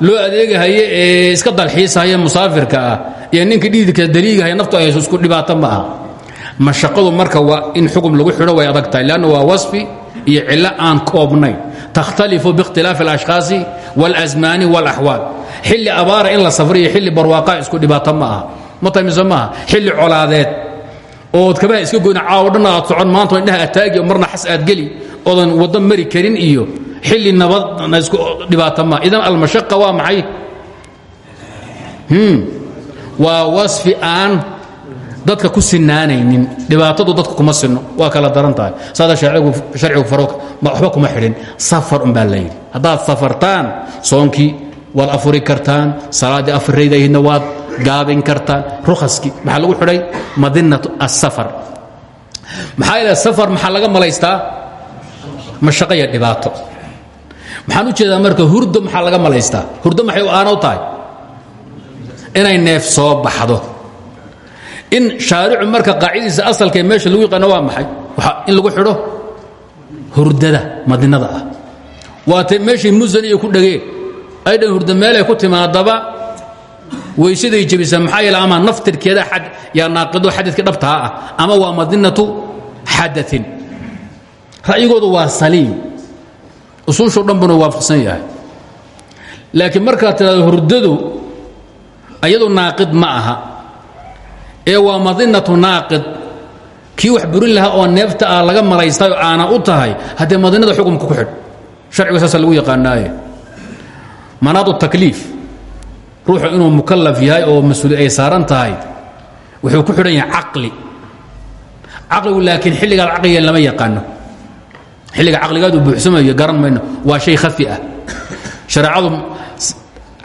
loo adeegahaye ee iska dalxiisahaya musaafirka ah iyo ninka dhiidka daliigahaya naftu ay isku dhibaato ma mashaqadu marka waa in xukum lagu xidho way adag tahay leanna waa wasfi iyo cillo aan koobnayn. Takhtalifu biikhtilaafi alashkhaasi wاlasmaani wاlaxwaal xilli abaara in la safriyo xilli barwaaqa isku dhibaato ma mata mise maaha xilli colaadeed. Ood kabaha iska goyna caawo dhanna aad socon maanta indhaha ataagi marna xas aad geli oodan waddo mari karin iyo xilli nabadna isku dhibaato maaha idan almashaqa waa maxay? Waa wasfi aan dadka ku sinaanaynin dhibaatadu dadka kuma sinno. Waa kala daran tahay. Saada sharcigu waxba kuma xidhin safar umbaa la yidhi. Haddaad safartaan soonkii waad afuri kartaan salaaddii afaraydahidna waad gaabin kartaan. Rukhaskii maxaa lagu xidhay? Madinatu asafar maxaa yeele safar maxaa laga malaystaa? Mashaqo iyo dhibaato. Maxaan u jeedaa marka hurdo maxaa laga malaystaa? Hurdo maxay aano tahay? Inay neef soo baxdo. In shaaricu marka qaacidiisa asalkae meesha lagu yaqaano waa maxay? In lagu xidho? Hurdada madinada ah. Waatee meeshii musani ay ku dhageen ay dhan hurda meelay ku timaadaba weysaday jebisa maxaa yeele ama naftirkeeda yaa naaqido xadadka dhabtaa ah ama waa madinatu xadain ra'yigoodu waa saliim. Usuushoo dhan buna waafaqsan yahay. Laakiin markaad tidhahdo hurdadu ayadu naaqid ma aha. Ee waa madinatu naaqid kii wax burin lahaa oo neefta ah laga malaystayoo aana u tahay haddee madinada xukumka ku xidh sharciga saasa lagu yaqaanaaye manaadu takliif. Ruuxu inuu mukalaf yahay oo mas'uuli ay saaran tahay wuxuu ku xidhan yahay caqli. Caqligu laakiin xilligaad caqliga lama yaqaano. Xilliga caqligaadu buuxsamayo garan mayno. Waa shay khafi ah. Shareecadu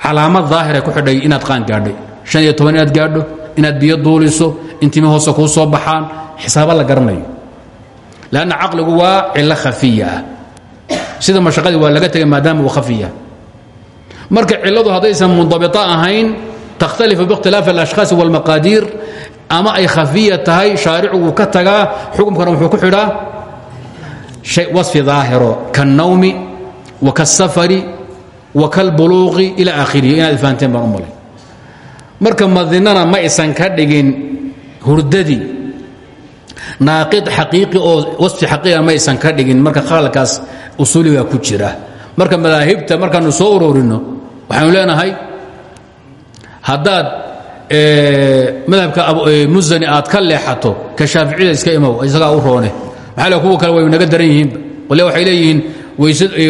calaamad daahira ku xidhay inaad qaan gaadhay. Shan iyo toban inaad gaadho inaad biyo duuliso intimi hoose kuu soo baxaan xisaaba la garanayo. Lanna caqligu waa cilo khafiya. Ah sida mashaqadii waa laga tegay maadaama uu khafiya marka ciladu haddaysan mundabi ahayn takhtalifu bikhtilaafi alashkhaasi walmaqaadiir ama ay khafiya tahay shaaricu ka tagaa xukumkana wuxuu ku xidhaa shay wasfi daahiro kalnawmi wa kalsafari wa kalbuluuqi ila aakhirihi. Inaad fahanteen baan marka madinana ma isan ka dhigin hurdadii naaqid xaqiiqi oo wasfi xaqiiqa ah ma isan ka dhigin. Marka khaalkaas usuuligaa ku jira. Marka madaahibta markaannu soo urorino waxaanu leenahay haddaad madhabka musani aad ka leexato ka shaaficida iska imow isagaa u roone. Maxaa le kuwa kale way naga daran yihiinba qole waxay leeyihiin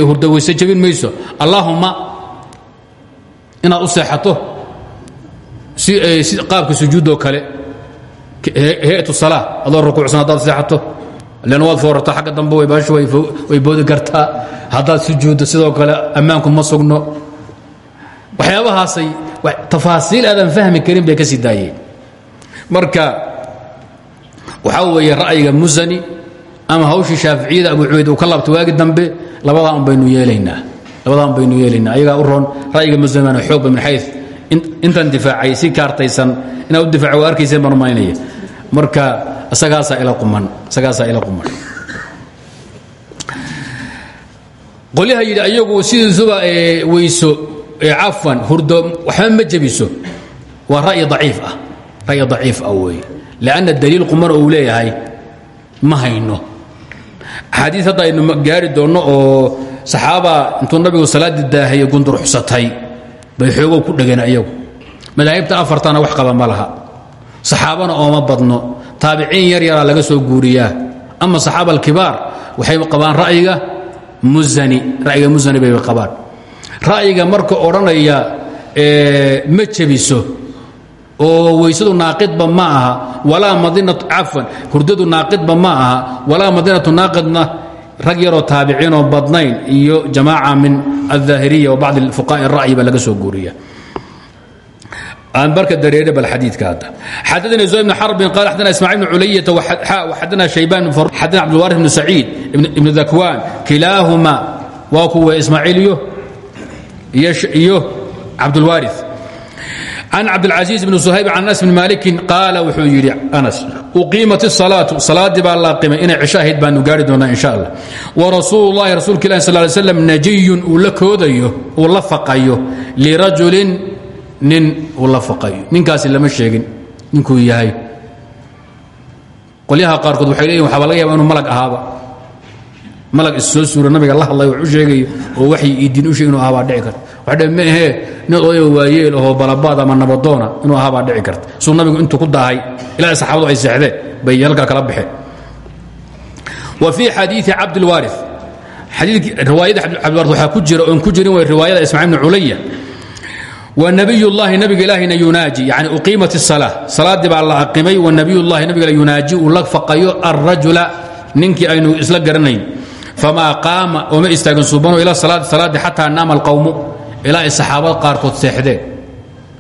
hurda weyse jebin mayso. Allaahumma inaad u seexato qaabka sujuudoo kale. Hayatu salaa adoo rukuucsan haddaad seexato. Lan waad foorartaa agga dambe baashu way boodi kartaa. Haddaad sujuuddo sidoo kale ammaanku ma sugno waxyaabahaasay tafaasiil aadan fahmi karin bay ka sii daayeen. Marka waxaa weeye ra'yiga musani ama hawshii shaaficiyada abu cubayd uu ka laabta waagi dambe labadaan baynu yeelaynaa. Labadaan baynu yeelaynaa. Ayagaa u roon ra'yiga musani baana xoogba min xay intaan difaacay si kaartaysan inaad u difaaca waa arkayseen baan umaynaya marka isagaasaa ila quman isagaasaa ila quman. Qolyaha yidhi ayagu sidiisuba weyso cafwan hurdo waxba ma jebiso. Waa ra'yi daciif ah. Ra'yi daciif ah weeye. Lanna daliil quman oo uu leeyahay ma hayno. Axaadiis hadda aynu gaari doonno oo saxaabaa intuu nabigu salaaddii daahaye gunduruxsatay bay xoogow ku dhegeen ayagu madaahibta afartana wax qaba ma laha. Saxaabana ooma badno. Taabiciin yar yaraa laga soo guuriyaa. Ama saxaaba alkibaar waxay qabaan ra'yiga musani ra'yiga musani bay qabaan ra'yiga marka odhanaya ma jebiso oo weysadu naaqidba ma aha walaa madinatu cafwan hurdadu naaqidba ma aha walaa madinatu naaqidna rag yaroo taabiciinoo badnayn iyo jamaaca min aldaahiriya wa bacd fuqaai ra'yi baa laga soo guuriya aan barka dareere bal xadiidka hadda xadana زهير بن حرب قال xadana ismاعيل بن cuلية xadana شhaybان بن فر xadana cبدالوارث بن سعيid بن ذكوان كiلاahuma waa kuwa ismاعيل iyo iyo cabdالوارث عن cabdالعaزيز بن سhayب عن أنس بن مالك قاala wuxuu yidhi أنس uqiimat الصلاaة salaadii baa la qimay inay cisho ahayd baanu gaari doonaa in شha allah وrasuul الlahi rasuulka ilah sl ly sلم najiyun uu la koodayo uu la faqayo lirajulin nin uu la faqayo ninkaasi lama sheegin ninkuu yahay qolyaha qaarkood waxay leeyihin waxaa laga yaba inuu malag ahaaba malag is soo suura nabiga la hadlayo wax u sheegayo oo waxyi iyo diin u sheeg inuu ahaabaa dhici karta. Waxa dhe ma ahee nin odayo waayeel ahoo balabaad ama nabadoona inuu ahaabaa dhici karta. Suu nabigu intuu ku daahay ilaa saxaabadu ay seexdeen bay halkaa kala baxeen. Wa fii xadiii cabdilwaari riwaayada cabdilwaari waxaa ku jira oon ku jirin way riwaayada ismaaciil bni culaya wnabiy llahi nabiga ilaahina yunaaji yani uqiimat الsalaa salaadii baa la aqimay wanabiy llahi nabiga yunaaji uu la faqayo alrajula ninkii aynu isla garanayn famaa qaama ooma istaagin subanu ila salaati salaadii xataa naama alqowmu ilaa ay saxaabada qaarkood seexdeen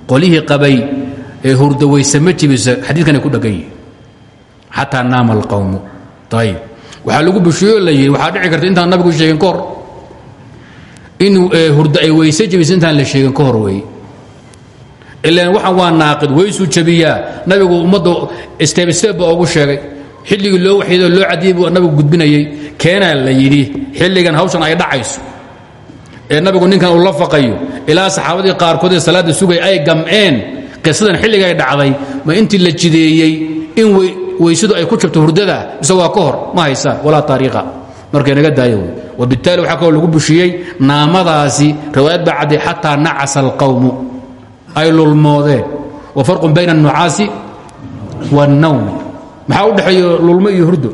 qolihii qabay ee hurdawayse ma jibisa xadiidkanay ku dhegan yihiin xataa naama alqowmu ayib waxaa lagu bushiyo la yidhi waxaa dhici karta intaan nabigu sheegin ka hor in hurdo ay weyse jibisa intaan la sheegin ka hor weeye ilan waxaan waa naaqid weysuu jabiyaa nabigu ummadda steeb steeb baa ugu sheegay xilligii loo wayo loo cadiyey buu nabigu gudbinayey keenaa la yidhi xilligan hawshan ay dhacayso. Ee nabigu ninkan uu la faqayo ilaa saxaabadii qaarkoodee salaadda sugay ay gam'een qisadan xilligay dhacday ma intii la jideeyey in weysidu ay ku jabto hurdada mise waa ka ma haysa walaa taariikha. Markay naga daayo wey wabittaali waxaa lagu bushiyey naamadaasi riwaayad baa cadday xataa nacasa ay lulmoodeen. Wa farqun bayna annucaasi waannawmi maxaa u dhexeeya lulmo iyo hurdo?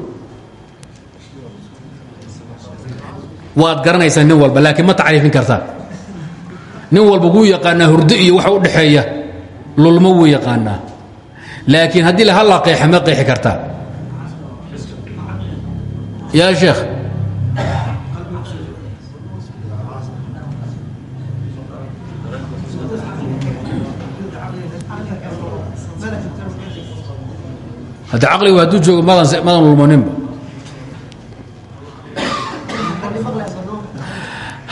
Waad garanaysaa nin walba laakiin ma tacriifin kartaa. Nin walba wuu yaqaanaa hurdo iyo waxa u dhexeeya lulmo wuu yaqaanaa. Laakiin haddii la hallaa qeexa ma qeexi kartaa. Yaa sheekh hadda caqligu hadduu joogo madan lulmoninba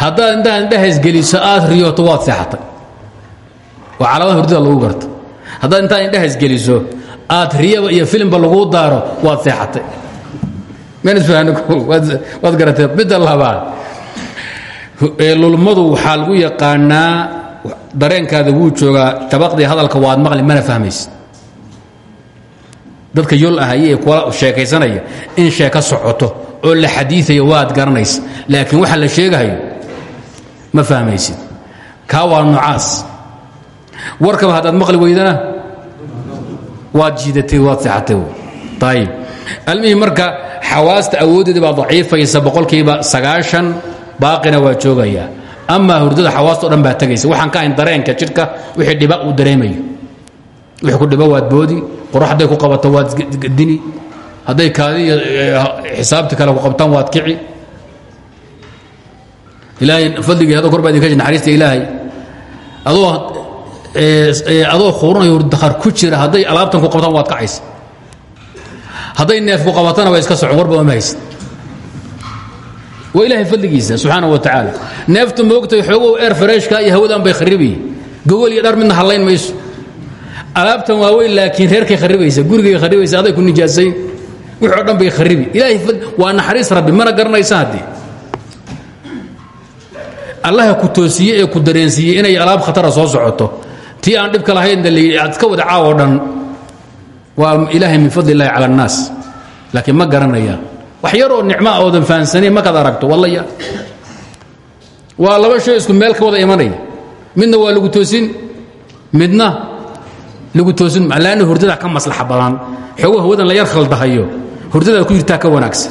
haddaad indhaha isgeliso aad riyooto waad seexatay. Waa calaamada hurdada lagu garto. Haddaad intaad indhaha isgeliso aad riyaba iyo filimba laguu daaro waad seexatay. Waad garatee midda labaad lulmadu waxaa lagu yaqaanaa dareenkaada wuu joogaa jabaqdii hadalka waad maqli mana fahmaysid dadka yol ahaye ee kula sheekaysanaya in sheeko socoto oo la xadiiayo waad garanaysa. Laakiin waxa la sheegahayo ma fahmaysid. Kaa waa nucaas. Warkaba haddaad maqli weydana waad jiidatay waad seexatay ayib almihim marka xawaasta awooddeeda baa daciifaysa boqolkiiba sagaashan baaqina waa joogayaa. Amaa hurdada xawaasta o dhan baa tegaysa waxaan ka ahayn dareenka jidhka wixii dhiba uu dareemayo. Wixii ku dhiba waad boodi qoro hadday ku qabato waad dini. Hadday kaadi xisaabti kale ku qabtaan waad kici. Ilaahay fadligii hadda kor baa idinka naxariista ilaahay. Adoo adoo khuuranayo dakhar ku jira hadday alaabtan ku qabtaan waad kacaysa. Hadday neef ku qabatana waa iska socon warba ma haysid. Waa ilaahay fadligiisa subxaana wa tacaala neeftu moogtay xoogow eer fareeshka iyo hawadan bay kharibiyi gogol iyo dhar midna hallayn mayso alaabtan waaweyn laakiin reerkay kharibaysa gurigay kharibaysa aday ku nijaasayn wixii o dhan bay kharibi ilaahay waa naxariis rabbi mana garanaysa haddii. Allaha ku toosiye ee ku dareensiiyey inay alaab khatara soo socoto. Tii aan dhibka lahaynna layidhi aad ka wada caawo dhan waa ilaahay min fadli illahi cala laakiin ma garanayaan. Wax yaroo nicmaa oodan fahansaneen markaad aragto wallaya waa laba shay isku meel ka wada imanaya midna waa lagu toosin midna lagu toosin laanna hurdada ka maslaxa badan xoogo hawadan la yar khaldahayo hurdadaad ku jirtaa ka wanaagsan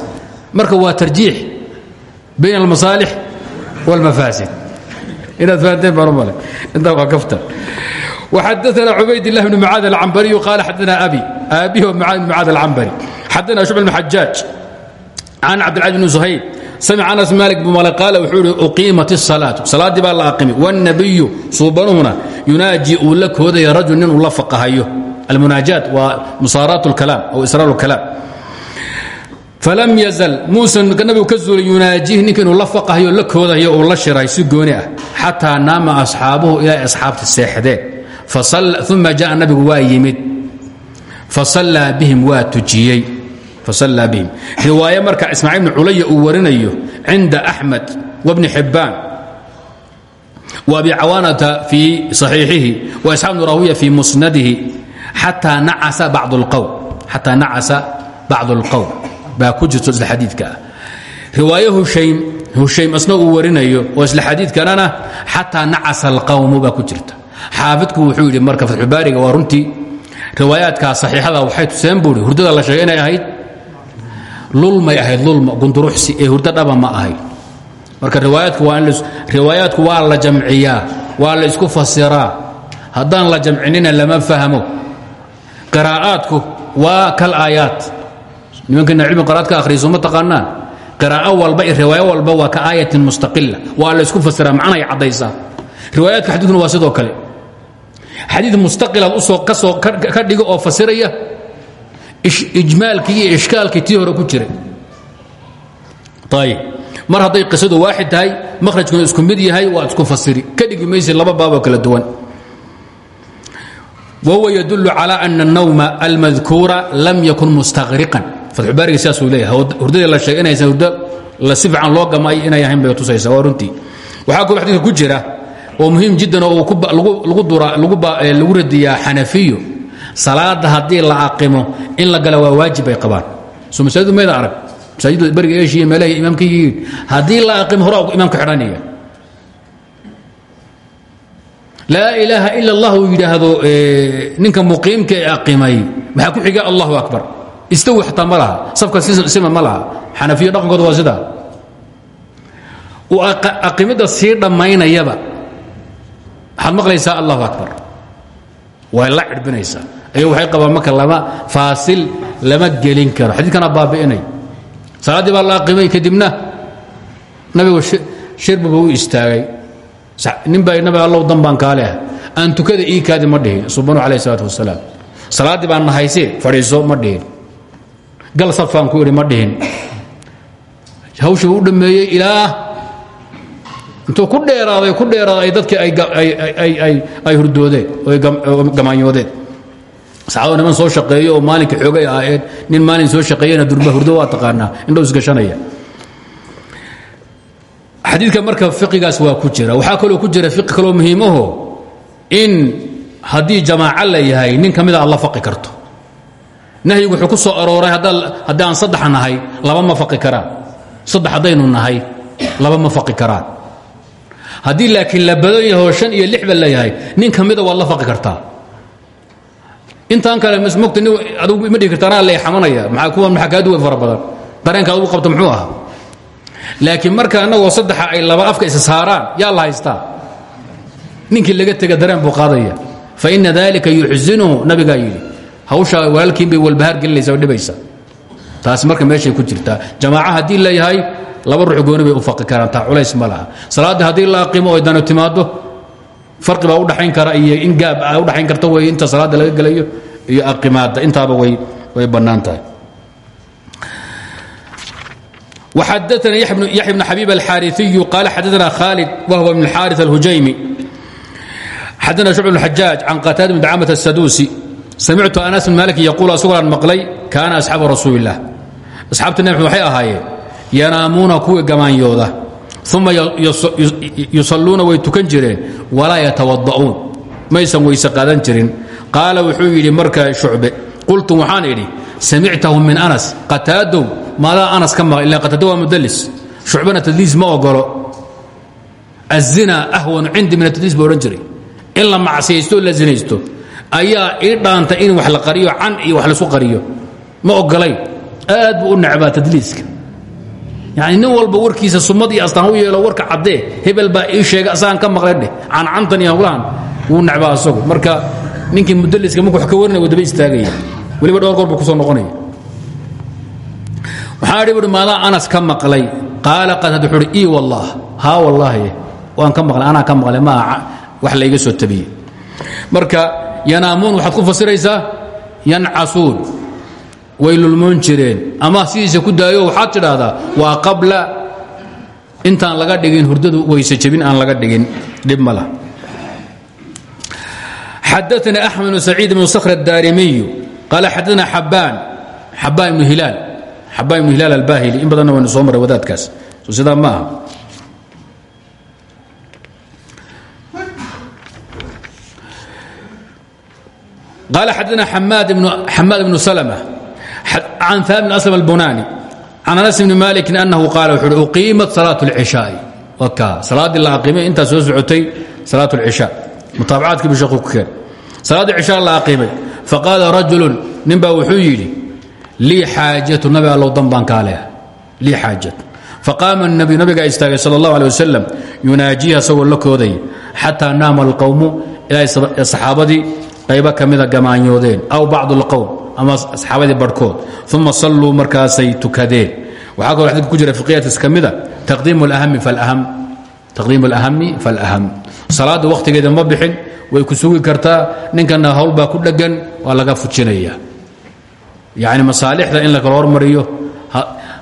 marka waa tarjiix bayn almasaalix wاlmafaasid inaad fahanteen baan u male intaa waa kafta وxadثna cubayd الlah بن mعاad الcambariyu qal xadana abi aabihi mعaad الcambari xadana شhucb بن xajaaج can cabdilcaز بn زhayb samc anas malik bn male qaal wuxuu ihi uqiimat الsalaaةu salaaddii baa la aqimi wالnabiyu suubanuhuna yunaaji uu la koodaya rajul nin uu la faqahayo almunaajaat waa musaaraat اlkalaam aw israar اlkalaam falam yazal muusan nabigu ka zuulay yunaajihi ninka inuu la faqahayo la koodayo uu la shiray si gooni ah xataa naama asxaabuhu ilaa asxaabta seexdeen uma jaءa nabigu waa yimid fasallaa bihim waa tujiyey fasallaa bihim. Riwaaye marka ismaaciil bnu culaya uu warinayo cinda axmed wabni xibbaan wa abi cawaanata fii saxiixihi wa isxaaq rawiya fii musnadihi xataa nacasa bacdu اlqowm baa ku jirto isla xadiidka. Ah riwaaye hushaym asna uu warinayo oo isla xadiidkanana xataa nacasa alqawmu baa ku jirta. Wuxuu yidhi marka fatxubaariga waa runtii riwaayaadkaa saxiixada waxay tuseen buuri hurdada la sheegay inay ahayd lulmay ahayd lulma gunduruxsi ee hurdo dhaba ma ahayd. Marka riwaayaadku waa la jamciyaa waa la isku fasiraa. Haddaan la jamcinina lama fahmo. Qiraa'aadku waa kal aayaat nimankiina cilmi qiraad ka akhriya sooma taqaanaan qiraa'o walba iyo riwaayo walba waa ka aayatin mustaqila waa la isku fasiraa macnahay caddaysaa. Riwaayaadka xadiidkuna waa sidoo kale. Xadiid mustaqilaad u soo ka soo ka dhigo oo fasiraya ijmaalkii iyo ishkaalkii tii hore ku jiray ayib mar hadday qisadu waaxid tahay makhrajkuna isku mid yahay waad isku fasiri ka dhigi maysa laba baaboo kala duwan wahuwa yadul calى ana الnawma almadkuura lam yakun mustaqriqan fatxubaariga sidaasuu leeyahay hurdadii la sheegay inaysan hurdo la si fiican loo gamay inay ahayn bay tusaysa waa runtii waxaa kaloo xadiidka ku jira oo muhiim jiddan oo lagu radiyaa xanafiyo salaada haddii la aqimo in la gala waa waajib bay qabaan. Soo masaajidu mayda arag masaajidda beriga eshiya meelahay imaamka yihiin la aqimo hore imaamka xidhanaya laa ilaaha ila allah uu ninka muqiimka ee aqimay maxaa ku xiga allahu akbar? Istawi xataa safka sima ma laha. Dhaqankooda waa sidaa. Aqimidda sii dhammaynayaba. Waxaad maqlaysaa allahu akbar. Way la cirbinaysaa ayago waxay qabaan marka lama faasil lama gelin karo. Xadiidkana baabi'inay. Salaaddii baa la aqimay kadibna nabigu shirbiba u istaagay. Nin baa nabi allow dan baan kaale ah. Aan tukada ii kaadi ma dhihin. Subanu alayh isalaatu wasalaam salaaddii baan nahayse fadhiiso ma dhihin. Gal safaan ku idhi ma dhihin. Hawshii u dhammeeyey ilaa intuu ku dheeraaday ku dheeraaday ay dadkii ay hurdoodeen oo gamaanyoodeen saxaabada niman soo shaqeeyo oo maalinka xoogay ahayd nin maalin soo shaqeeyana durba hurdo waa taqaanaa indhow isgashanaya xadiidka marka fiqigaas waa ku jira. Waxaa kaloo ku jira fiqi kaloo muhiimaho in haddii jamaaco la yahay nin ka mida la faqi karto. Nahyigu wuxuu ku soo arooray haddii aan saddex nahay laba ma faqi karaan. Saddex haddaynu nahay laba ma faqi karaan. Haddii laakiin la badan yahoo shan iyo lix la yahay nin ka mida waad la faqi kartaa intaan kale ma dhihi karta anaa leexamanaya maa kuwan maxaa kaa duwan fara badan? Dareenka adugu qabto muxuu ahaa. Laakiin marka annagoo saddexa ay laba afka isa saaraan yaa la haystaa. Ninkii laga tega dareen buu qaadaya. Fa ina dalika yuxsinuhu nabigaa yidhi. Hawshaa walaalkiin bay walbahaar gelinaysa oo dhibaysa taasi marka meeshay ku jirtaa. Jamaaca haddii la yahay laba ruux gooni bay u faqi karaan. Taa culays ma laha. Salaaddii haddii la aqimo oy danu timaaddo farqi baa udhaxayn kara iyo in gaab a udhaxayn karta wey inta salaadda laga gelayo iyo aqimaadda intaaba way way bannaan tahay وxadثna yaحya بن xabيب الxاariثiي qال xadثna khالد وهو بن الxاariث الهujaymi xadثna شhuعب بن xajاaج can qتاad بن dcاmة السaduusi samictu أنس بن mالك yquل asgoaan maqlay kaana أصxaabu rasuuli الlah asxaabta nab waxay ahaayeen yanaamuuna kuwii gamaanyooda uma yusalluuna way tukan jireen walaa yatawada'uun maysan weyse qaadan jirin qaala wuxuu yidhi marka shucbe qultu waxaan idhi samictahu min anas qataadow maadaa anas ka maqal ila qataado waa mudallis shucbana tadliis ma ogolo الzina ahwanu cindi min atadliis ba odhan jiray in la macsiyaysto la zinaysto ayaa ii dhaanta in wax la qariyo can iyo wax la isku qariyo ma ogolayn aad buu u necbaa tadliiska yani nin walba warkiisa sumad iyo astaan u yeelo warka caddee hebel baa ii sheega asagaan ka maqlay dheh cancantan iyo hawlahan wuu necbaa asagu. Marka ninkii mudaliska marku wax ka warinaya wadaba istaagaya. Weliba dhowr goor buu ku soo noqonaya. Waxaa dhi buhi maadaa anas ka maqlay? Qaala qad had wuxuu uhi ii wallah haa wallaahi waan ka maqlay anaa ka maqlay maa wax layga soo tabiyey marka yanaamuun waxaad ku fasiraysaa? Yancasuun way lulmoon jireen. Ama sidiisa ku daayo waxaad tidhaahdaa waa qabla. Intaan laga dhigin hurdadu wayse jebin aan laga dhigin. Dhib ma lah xadaana axmed bn saciid bn sakhr addaarimiyu qaala xadaana xabaan xabaan ibnu hilaal xabaan ibnu hilaal albaahili in badanna waynu soo maray wadaadkaas. So sidaa ma aha. Qaala xadaana xamaad bnu slma can haab bn aslam albunani can anas bni maliki anahu qaala wuxu uhi uqiimat salaaة اlcishaaءi waka salaaddii la aqimay intaa soo socotay salaaة اlcishaa mutaabacaadkii bu sheekhu ku keen salaaddii cishaa la aqiimay faqaala rajulun ninbaa wuxuu yidhi lii xaajatu nabi allow dan baan kaa leh lii xaajatu faqaama الnabiy nabigaa istaagay sal اllahu alيه wasalam yunaajiiha isagoo la koodaya xataa naama alqowmu ilaa saxaabadii qaybo ka mida gamaanyoodeen aw bacdu اlqowm ama asxaabadii barhkood. Uma salluu markaasay tukadeen. Waxaa kaloo xadidka ku jira fiqiyaadkiis ka mida taqdiimu اlahami falaham taqdiimu اlahami falaham salaadda wakhtigeeda ma bixin way ku sugi kartaa ninkana hawl baa ku dheggan waa laga fujinaya yacni masaalixda in la kala hormariyo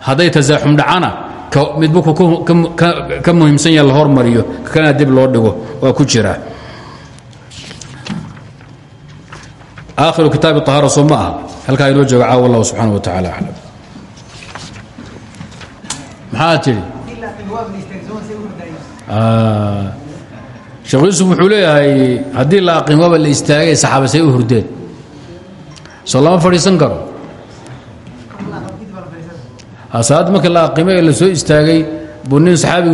hadday tasaaxum dhacana midba ka muhiimsan yaha la hormariyo kana dib loo dhigo waa ku jira aakhiru kitaabi طahaara soo ma aha. Halkaa inoo jooga caaw wallah subxaana wa tacaala aclam. Maxaa tidhi sheekh yuusuf wuxuu leeyahay haddii la aqim waaba la istaagay saxaaba say u hurdeen. Soo lama fadhiisan karo. Salaadda markii la aqimay ee la soo istaagay buu nin saaabi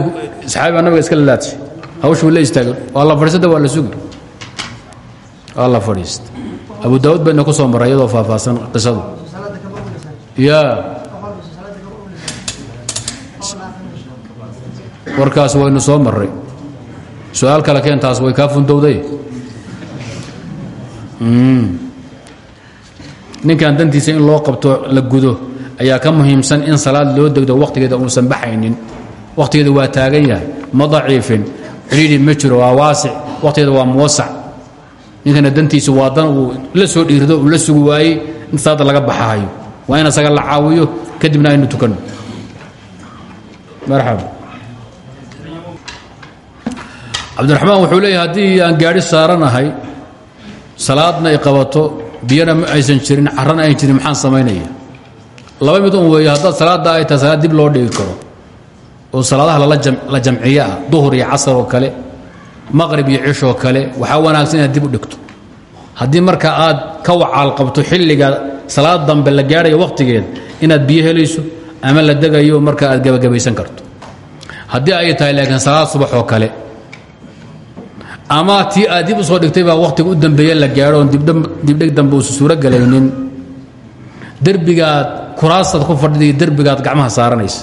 saxaabiga nabiga iska lalaadshay hawshuu la istaagay. Waa la fadhiisanta waa la sugi waa la fadhiista abu daawud bayna ku soo maray iyadoo faahfaahsan qisadu. Ya. Warkaas waynu soo maray su'aal kale keentaas way kaa fundowday ninkan dantiisa in loo qabto la gudo ayaa ka muhiimsan in salaad loo degdo wakhtigeeda uusan baxaynin. Wakhtigeeda waa taagan yahay ma daciifin. Cidhiidhi ma jiro waa waasic. Wakhtigeeda waa muwasac ninkana dantiisa waa dan uu la soo dhiirdo uu la sugi waayey in salaadda laga baxahayo waa in asaga la caawiyo kadibna aynu tukanno marxaba. Cabdiraxmaan wuxuu leeyahy haddii aan gaadhi saaranahay salaadna ay qabato biyana aysan jirin carrana ayn jirin maxaan samaynaya laba mid un weeye haddaad salaadda ay tahay salaad dib loo dhigi karo. Oo salaadaha la jamciyo ah duhur iyo casar oo kale maqrib iyo cishoo kale waxaa wanaagsan inaad dib u dhigto. Haddii marka aad ka wacaal qabto xilliga salaad dambe la gaadhayo wakhtigeed inaad biyo helayso ama la degayo marka aad gebagabaysan karto. Haddii ay tahay laakiin salaad subax oo kale ama tii aad dib u soo dhigtay baa wakhtiga u dambeeye la gaadho oon dibdheg dambe uusa suuro galaynin derbigaad kuraasaad ku fadhiday derbigaad gacmaha saaranaysa.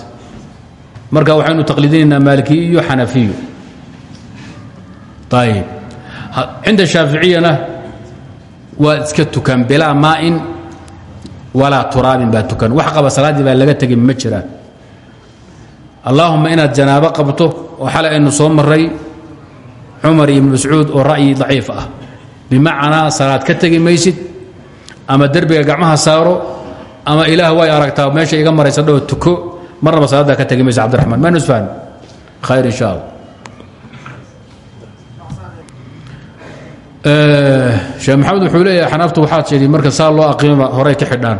Marka waxaynu taqliidinaynaa maalikiyo iyo xanafiyo ayib cinda shaaficiyana waa iska tukan bilaa maain walaa turaabin baa tukan. Wax qaba salaaddii baa laga tegin ma jiraan. Allaahumma inaad janaabo qabto oo xalay aynu soo maray cumar ibnu mascuud oo ra'yi daciif ah. Bimacnaa salaad ka tegi maysid ama derbiga gacmaha saaro ama ilaah way aragtaa meesha iga maraysa dhoo tuko marnaba salaaddaa ka tegi maysid cabdiraxmaan. Ma nusfahmi khayr insha allah sheekh maxamed wuxuu leeyahay xanaaftu waxaad tidhi marka saa loo aqiimaba horey ka xidhaan.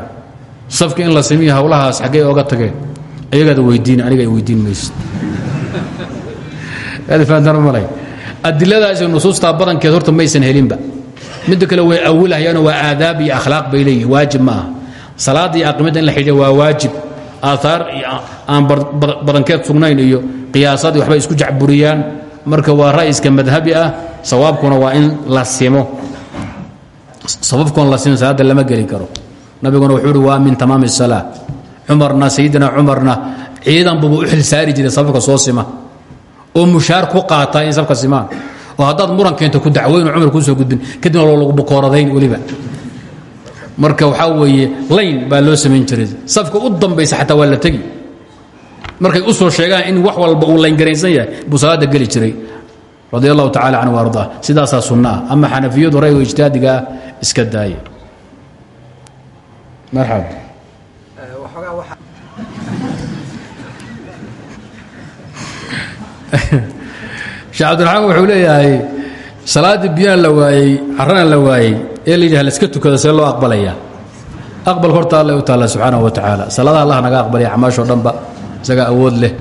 Safka in la samiya hawlahaas xaggee oga tageen. Ayagaad weydiin aniga weydiin maysid. Malay adiladaas iyo nusuustaa badankeed horta maysan helinba. Midda kale way awilahayaan waa aadaab iyo akhlaaq bay waajib ma aha salaadda la xidhiya waa waajib. Aaaar aan badankeed sugnayn iyo qiyaasadii waxbay isku jacburiyaan marka waa ra'yiska madhabi ah sawaabkuna waa in la simo. Sababkuna la simo salaadda lama geli karo. Nabiguna wuxuu uhi waa min tamaami الsalaa cumarna sayidina cumarna ciidan bubu u xil saari jiray sababka soo sima. Oo mushaar ku qaata in sabka simaan. Oo haddaad muran keento ku dacweyn oo cumar kuusoo gudbin kadibna lagu bukooradayn weliba. Marka waxaa weeye layn baa loo samayn jiray. Safka u dambaysa xataa waa la markay u soo sheegaan in wax walba uu layngaraysan yahay buu salaada geli jiray. Radi allahu tacala canhu ardaa. Sidaasaa sunno ah. Ama xanafiyadu rayga ijtihaadiga ah iska daaya marxab sheekh cabdiraxmaan wuxuu leeyahay salaaddii biyaan la waayey carrana la waayey ee la yidhaha laska tukada see loo aqbalaya. Aqbalka horta alla u taalla subxaanahu wa tacaala salaadaha allah naga aqbalaya acmaashoo dhanba isagaa awood leh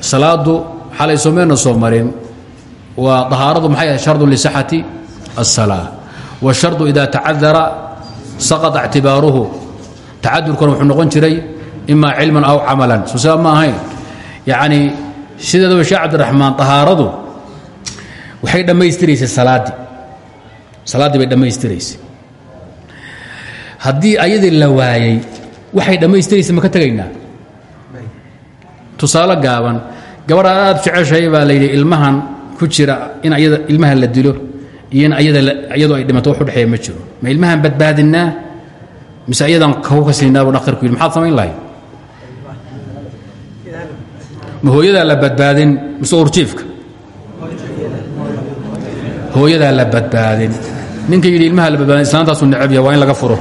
salaadu xalay soomeyna soo marin waa dahaaradu maxay ahay shardun lisaxati الsalaa wالshardu ida tacadara saqطa اctibaaruhu tacadurkuna wuxuu noqon jiray ima cilman aw camalan soo sidaa ma ahayn yacni sideedaba sheekh cabdiraxmaan dahaaradu waxay dhammaystiraysay salaaddii salaaddii bay dhammaystiraysay haddii ayadii la waayey waxay dhammaystiraysa ma ka tegaynaa Tusaale gaaban gabadha aad jeceshahay baa la yidhi ilmahan ku jira in ayada ilmaha la dilo iyo in ayada iyadoo ay dhimato wax udhexeeya ma jiro. Ma ilmahan badbaadinaa? Mise ayadan kaw ka siinaa buu dhakhtarku yidhi maxaad samayn lahayd? Ma hooyadaa la badbaadin mise urjiifka? Hooyadaa la badbaadin. Ninka yidhi ilmaha la badbaadin islaantaasu necab yahay waa in laga furo.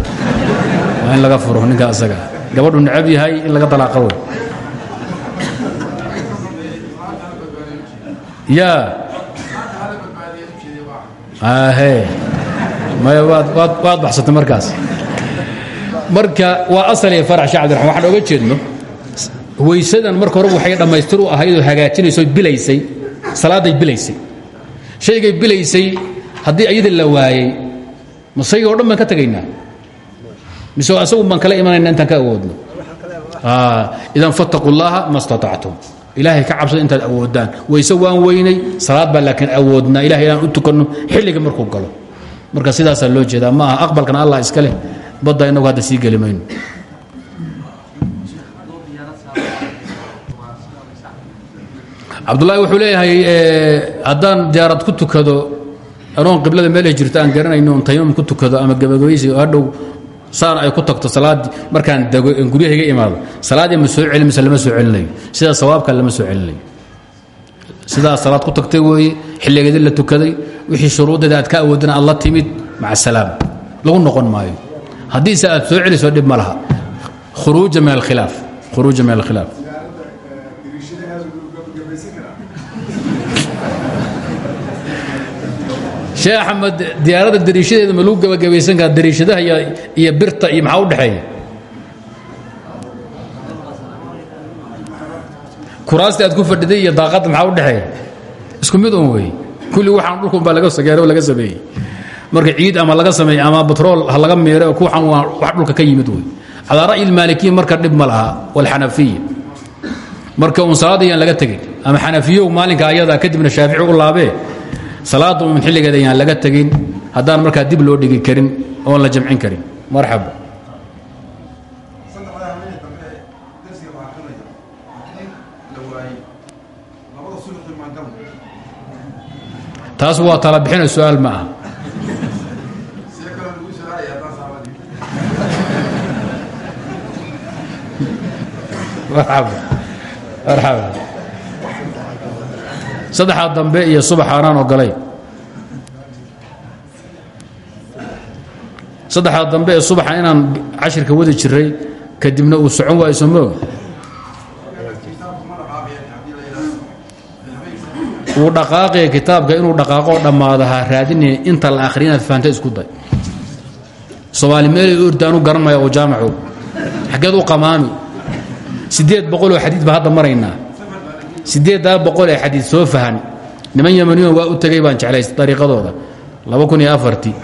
Waa in laga furo ninka asaga gabadhu necab yahay in laga dalaaqa wey yaa maya waad baxsatay markaas. Marka waa asal iyo farac sheekh cabdiraxman waxaan oga jeedno weysadan marka hore waxay dhammaystir u ahaydoo hagaajinayso bilaysay. Salaaday bilaysay. Shaygay bilaysay haddii ayadii la waayey masayga o dhan baan ka tegaynaa? Mise asagu baan kala imanayna intaan ka awoodno? Idan fattaquu llaha ma staطactum ilaahay ka cabsada intaad awoodaan. Wayse waan weynay salaad baa laakiin awoodnaa. Ilahay inaan u tukanno xilliga markuu galo. Marka sidaasaa loo jeedaa ma aha aqbalkana allah iska leh. Badda inagu hadda sii geli mayno. Wuxuu leeyahay haddaan diyaarad ku tukado anoon qiblada meelay jirto aan garanayno on ku tukado ama gabagabaysi oo hadhow saan ay ku tagto salaaddii markaan dego en guryahayga imaado salaaddii ma soo celin mise soo celinayo sidaa sawaabka lama soo celinayo sidaa salaad ku tagtay weeye xilligeedii la tukaday wixii shuruuddeeda aad ka awoodana aad la timid maca salaam. Lagu noqon maayo. Haddiise aad soo celiso dhib ma laha. Khuruuja min alkhilaaf khuruuja min alkhilaaf sheekh axmed diyaaradda dariishadeeda ma lagu gebagabaysan karaa dariishadaha iyo birta iyo maxaa u dhexeeya? Kuraasta aad ku fadhiday iyo daaqadda maxaa u dhexeeya? Isku mid un wey kulli waxaan dhulkun baa laga sageero laga sameeyey. Marka ciid ama laga sameeyey ama batrool ha laga miiray oo kuwaxan waa wax dhulka ka yimid wey calaa ra'yi ilmaalikiyin marka dhib ma laha walxanafiya marka uun salaada yaan laga tegin ama xanafiyow maalinka ayada kadibna shaafici u laabee salaada un xilligeeda yaan laga tegin haddaan markaa dib loo dhigi karin oon la jamcin karin. Marxaba. Taas waa tala bixina su'aal ma aha. Marxaba. Marxaba saddexaa dambe iyo subax aanaan ogolay saddexdaa dambe ee subaxa inaan cashirka wadi jiray kadibna uu socon waayo somoog uu dhaqaaqaya kitaabka inuu dhaqaaqoo dhammaado ha raadinaya inta la akhriya inaad fahamta isku day. Soomaali meelay orda anu garan maya oo jaamaco xaggeed u qamaami. Siddeed boqoloo xadiid baa hadda maraynaa siddeeddaa boqol ee xadiid soo fahan. Niman yamaniyon waa u tegay baan jeclays dariiqadooda laba kun iyo afartii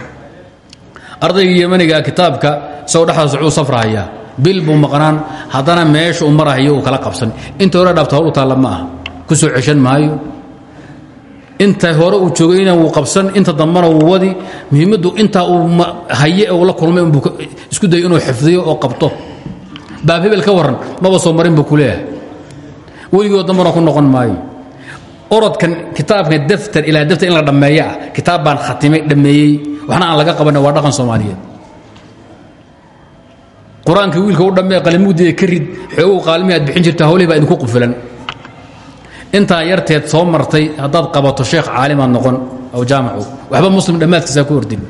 ardayga yemaniga kitaabka isagoo dhexdaas wuxuu safrahayaa. Bil buu maqnaan haddana meesha uu marahayo kala qabsan. Inta hore dhaabta hawl u taalla ma ku soo ceshan maayo. Inta hore uu joogayna wuu qabsan inta dambana wuu wadi. Muhiimaddu intaa uu haye uu la kulmay isku dayo inuu xifdiyo oo qabto. Baab hebel ka warran maba soo marin buu weligoo dambana ku noqon maayo. Orodkan kitaabka daftar ilaa daftar in la dhammeeyo ah kitaab baan khatimay dhammeeyey. Waxna aan laga qabanna waa dhaqan soomaaliyeed. Qur'aanka wiilka u dhammee qalimugdiga ka rid xoogow qaalmii aad bixin jirta hawlihii baa idinku qufilan intaa yarteed soo martay haddaad qabato sheekh caalimaad noqon aw jaamacu waxba muslim dhammaadkiisaa ku ordin.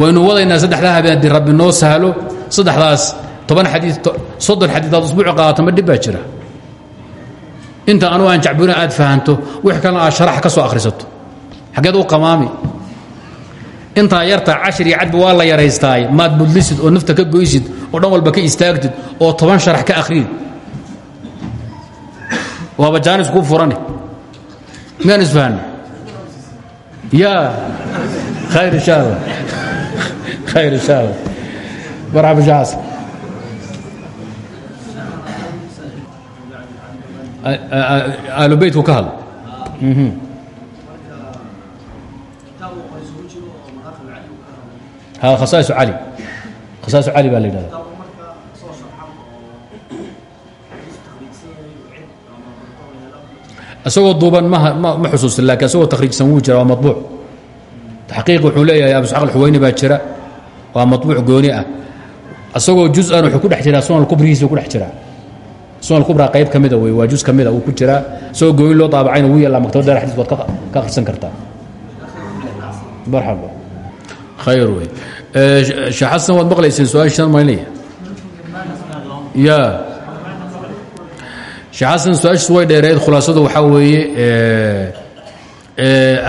Waynu wadaynaa saddexdaa habeen haddii rabbi noo sahlo saddexdaas toban xadii soddon xadiidaad usbuuci qaadato ma dhib baa jira. Inta anugu aan jacbuna aad fahanto wix kalena aad sharax ka soo akhrisato. Xaggeed u qamaami. Intaa yarta cashir iyo cadbi waa la yaraystaay maad budlisid oo nafta ka goysid oo dhan walba ka istaagtid oo toban sharax ka akhriid waaba jaanis kuu furane miyaan isfahanna ya khayr insha allah. Khayr insha allah. Marxaba shaas aalu beytku ka hadla khasaa'isu cali khasaa'isu cali baa la yidhahda isagoo duuban ma xusuusin laakiin isagoo takhriijsan wuu jira waa mabuuc taxqiiq wuxuu leeyahay abu isxaaq alxuwayni baa jira waa mabuuc gooni ah. Isagoo juz-an wuxuu ku dhex jiraa sunan kubrigiisa ku dhex jiraa sunan kubra qayb ka mida wey waa juz ka mida uu ku jiraa isagoo gooni loo daabacayna wuu yaallaa maktabad daar xadiis baad ka akhrisan kartaa marxaba khayr wey sheekh xasan waad maqlayseen su'aashan maynaya ya sheekh xasan su'aashiis way dheereed khulaasadu waxaa weeye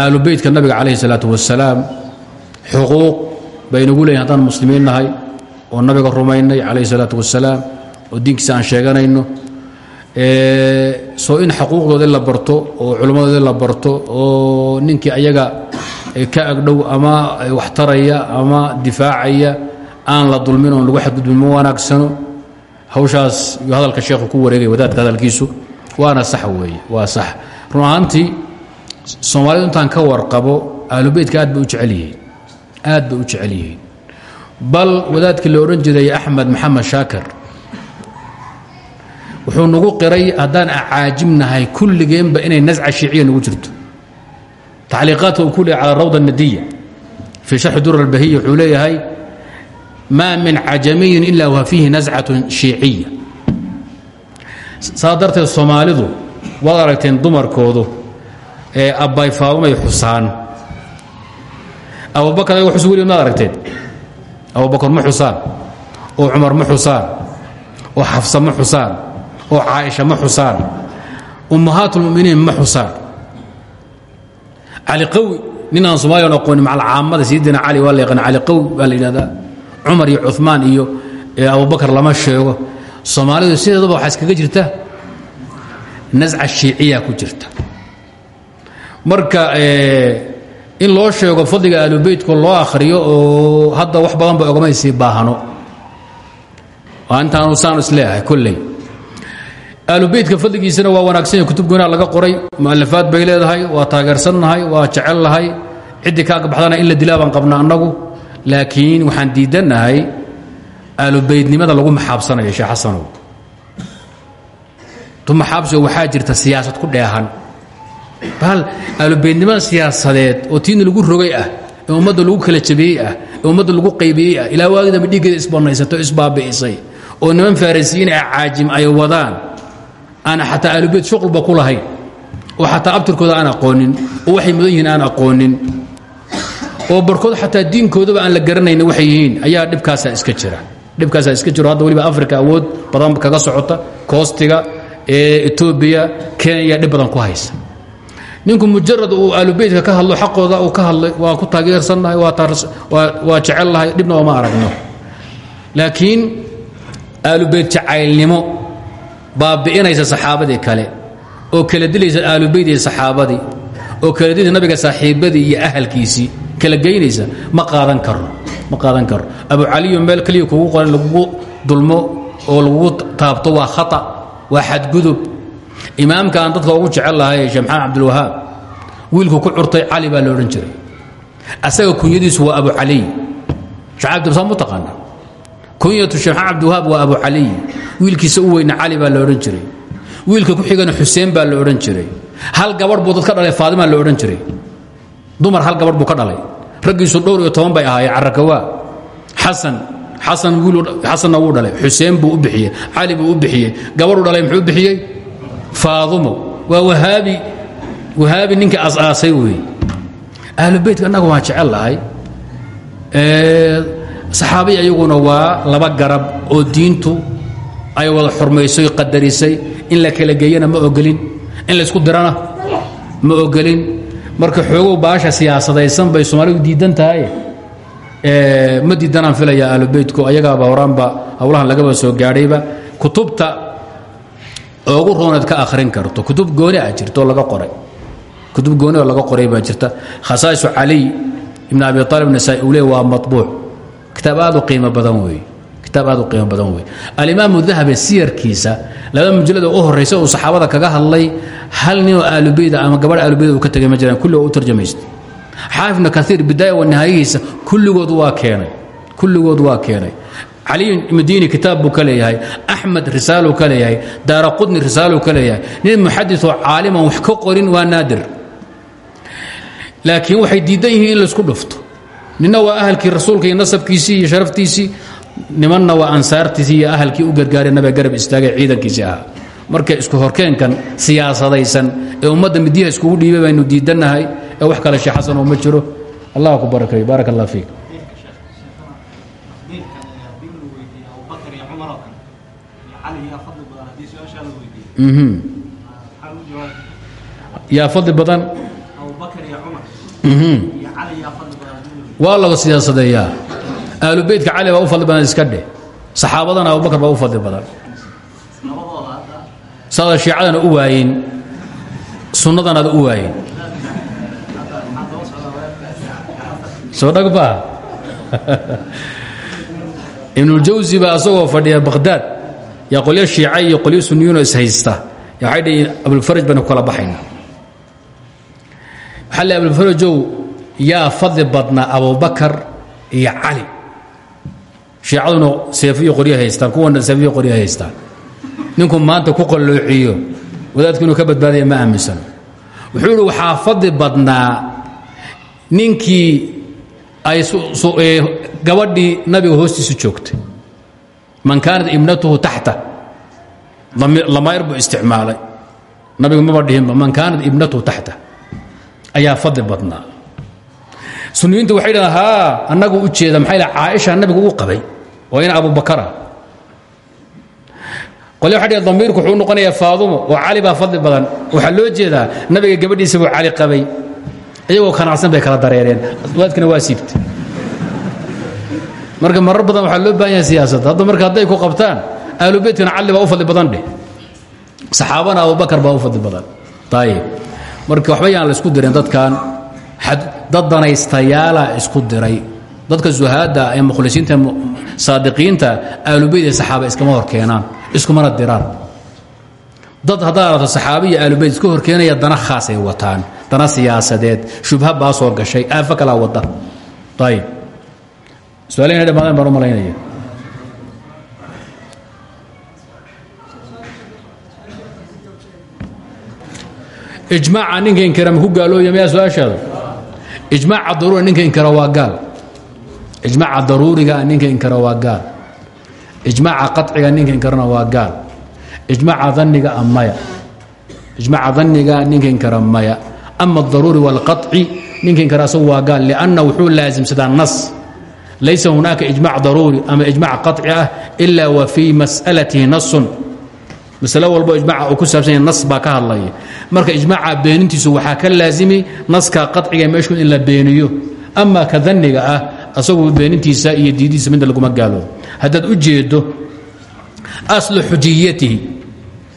aalu beytka nabiga calayhi salaatu wasalaam xuquuq baynagu leeyihiin haddaan muslimiin nahay oo nabiga rumaynay calayhi salaatu wasalaam oo diinkiisa aan sheeganayno. Soo in xaquuqdoodii la barto oo culimmadoodii la barto oo ninkii ayaga ka agdhow ama wax taraya ama difaacaya aan la dulmin oon lagu xadgudbin ma wanaagsano. Hawshaas iyo hadalka sheekhu ku wareegaya wadaadka hadalkiisu waana sax weeye waa sax. Run ahaantii soomaalidu intaan ka warqabo ahlubeytka aad bay u jecel yihiin. Aad bay u jecel yihiin. Bal wadaadkii la odhan jiray axmed maxamed shaakir wuxuu nagu qiray haddaan acaajibnahay kulligeenba inay nasca shiiciya nagu jirto. Tacliiqaadka uu ku leeyahy cala rawda nadiya fii sharxi dur albahiya wuxuu leeyahay maa min cajamiyin ila wa fiihi nascatun shiiciya. Saa soomaalidu waad aragteen dumarkoodu ee abbay faadumay xusaan. Abubakar ayago xus weli maad aragteen? Abubakar ma xusaan oo cumar ma xusaan oo xafsa ma xusaan oo caaisha ma xusaan. Ummahaat اlmuminiin ma xusaan. Cali qawi nin aan somaaliyan aqooni macal caamada sayidina cali waa la yaqaan cali qawi baa la yidhahdaa. Cumar iyo cumaan iyo abubakar lama sheego. Soomaalidu sideedaba waxaa iskaga jirta nasca shiiciya ku jirta. Marka in loo sheego fadliga aalubeytko loo akhriyo oo hadda wax badan ba ogamaysii baahano. Intaanu saan isleeahay kolley aalubeytka fadligiisana waa wanaagsan yahy kutub goonaa laga qoray. Mu'alafaad bay leedahay waa taageersannahay waa jecelnahay. Ciddii kaaga baxdana in la dilaa baan qabna annagu. Laakiin waxaan diidannahay aalubeydnimada lagu maxaabsanayo sheekh xasanow tu maxaabsigo waxaa jirta siyaasad ku dheehan. Bal aalubeydnimada siyaasadeed oo tiina lagu rogay ah ee lagu kala jabiyey ah ee lagu qaybiyey ah ilaa waagidaba dhiiggeeda isbanaysato oo niman farisiyiin a caajim ay wadaan aana xataa aalubeyd shuqulba ku lahayn. Oo xataa abtirkooda aan aqoonin. Oo waxay mudan yihiin aan aqoonin. Oo barkood xataa diinkoodaba aan la garanayni waxay yihiin. Ayaa dhibkaasaa iska jira. Dhibkaasaa iska jiro. Hadda waliba africa awood badan kaga socota. Koostiga ee etoobiya kenya dhib badan ku haysa. Ninku mujarad uu aalubeytka ka hadlo xaqooda uu ka hadlay waa ku taageersannahay waa jecelnahay. Dhibna ooma aragno. Laakiin aalubeyt jacaylnimo baabi'inaysa saxaabadii kale oo kala dilaysa aalubeyd iyo saxaabadii oo kala dilaysa nabiga saaxiibadii iyo ahalkiisii kala geynaysa ma qaadan karno ma qaadan karno abu caliyo meel keliya kugu qoran lagugu dulmo oo lagugu taabto waa khata waa xadgudub. Imaamka aan dadka ugu jecel lahay sheekh maxamed cabdilwahaab wiilku ku curtay cali baa la odhan jiray. Asaga kunyadiisu waa abu caliy. Sheekh cabdirasaaq mu taqaana kunyatu sheekh cabdiwahaab waa abu caliy wiilkiisa u weyna cali baa la odhan jiray. Wiilka ku xigana xuseen baa la odhan jiray. Hal gabarh buu dad ka dhalay faadimaa la odhan jiray. Dumar hal gabarh buu ka dhalay. Raggiisu dhowr iyo toban bay ahaayeen carakawaa xasan xasan xasanna wuu dhalay xuseen buu u bixiyey cali buu u bixiyey. Gabadhuu dhalay muxuu bixiyey? Faadumo. Waa wahaabi wahaabi ninkii asaasay weeye ahlubeytka annaga waan jecel lahay saxaabiya iyaguna waa laba garab oo diintu ay wada xurmaysay qadarisay. In la kala geeyana ma ogolin in laysku dirana ma ogolin marka xoogow baasha siyaasadaysan bay soomaalidu diidan tahay. Ma diidanaan filaya ahlubeytku ayagaaba horaanba howlahan lagaba soo gaadhayba. Kutubta oogu rooneed ka akhrin karto. Kutub gooni ah jirto laga qoray. Kutub gooni oo laga qoray baa jirta. Khasaa'isu caliy ibn abi aalib nasaa-i uu leey waa maطbuuc kitaab aad u qiimo badan weeye kitaab aad u qiimo badan weeye alimaamu dahabi siyarkiisa laba mujallada u horraysa uu saxaabada kaga hadlay hal ninoo aalubeyda ama gabadh aalubeyda uu ka tegay ma jiraan kulli oo u tarjamaysta xaafibna kaiir bidaaya wa nihaayihiisa kulligood waa keenay. Kulligood waa keenay. Caliy madiini kitaab buu ka leeyahay axmed risaaluu ka leeyahay daara qudni risaaluu ka leeyahay. Nin muxadisoo caaliman wax ka qorin waa naadir. Laakiin waxay diidan yihiin in laysku dhufto ninna waa ahalkii rasuulka iyo nasabkiisii iyo sharaftiisii. Nimanna waa ansaartiisii iyo ahalkii u gargaaray nabiga garab istaagay ciidankiisii ahaa. Marka isku horkeenkan siyaasadaysan ee ummadda midyaha iskugu dhiibay baynu diidannahay ee wax kale shee xasan oo ma jiro. Allah ku barakayo baarak allah fiik yaa fadli badan waa laga siyaasadeeyaa aalubeytka cali baa u fadli iska dheh. Saxaabadana abubakar baa u fadli badan. Shiicadana u waayen sunnadanaada u waayen soo dhagba ibnuljawsi baa asagoo fadhiya bakhdaad yaa qolyo shiica iyo qolyo sunniyuunoo ishaysta waxay dhihiin abulfaraj baynu ku kala baxayna. Waxaa le abulfarajow yaa fadli badnaa abubakar iyo cali. Shiicaduna seefiyo qoryo haystaan kuwana seefiyo qoryo haystaan. Ninku maanta ku qalloociyo wadaadku inuu ka badbaadaya ma aaminsan wuxuu ihi waxaa fadli badnaa ninkii ay gabadhii nabiga hoostiisu joogtay. Man kaanat ibnatuhu taxta. Lamaayr buu isticmaalay. Nabigu maba dhihinba man kaanat ibnatuhu taxta. Ayaa fadli badnaa suniyiintu waxay dhahaan haa annagu u jeeda. Maxay la caaisha nabigu uu qabay waa in abubakara qolya waxa dhaheen damiirku wuxuu noqonayaa faadumo oo cali baa fadli badan. Waxaa loo jeedaa nabiga gabadhiisa buu cali qabay. Iyagoo kanacsan bay kala dareereen. Waadkana waa siibtay. Marka marar badan waxaa loo baahan yahay siyaasadda hadda marka hadday ku qabtaan aalubeytkana cali baa u fadli badan dheh. Saxaabana abubakar baa u fadli badan. Ayib marka waxba yaan la isku dirin dadkan dad danaystayaala isku diray. Dadka zuhaadda ee mukhlisiinta saadiqiinta aalubeyt ee saxaaba iskama hor keenaan iskumana diraan. Dad haddaad aragto saxaabi iyo aalubeyt iska hor keenaya dana khaasay wataan dana siyaasadeed shubha baa soo gashay aafo kalaa wada. Ayib dhamaadeen baan u malaynaya. Ijmaaca ninka inkira maku gaalooya miyaa su'aashaada ijmaaca daruuriga ninka inkira waa gaal ijmaaca daruuriga ninka inkira waa gaal ijmaaca qaciga ninka inkirana waa gaal ijmaaca daniga a maya ijmaaca daniga ninka inkira maya ama adaruuri wاlqaطci ninka inkira asagu waa gaal lianna wuxuu laasimsadaa nas laysa hunaaka ijmac daruuri ama ijmac qaطci ah ila wa fii mas'alatihi nasun masalo walbo ijmaca uu ku saabsan yahay nas baa ka hadlaya. Marka ijmaaca beenintiisu waxaa ka laazimi naska qaciga meeshu in la beeniyo. Ama ka daniga ah asagu beenintiisa iyo diidiisa midna laguma gaaloobo haddaad u jeedo aslu xujiyatihi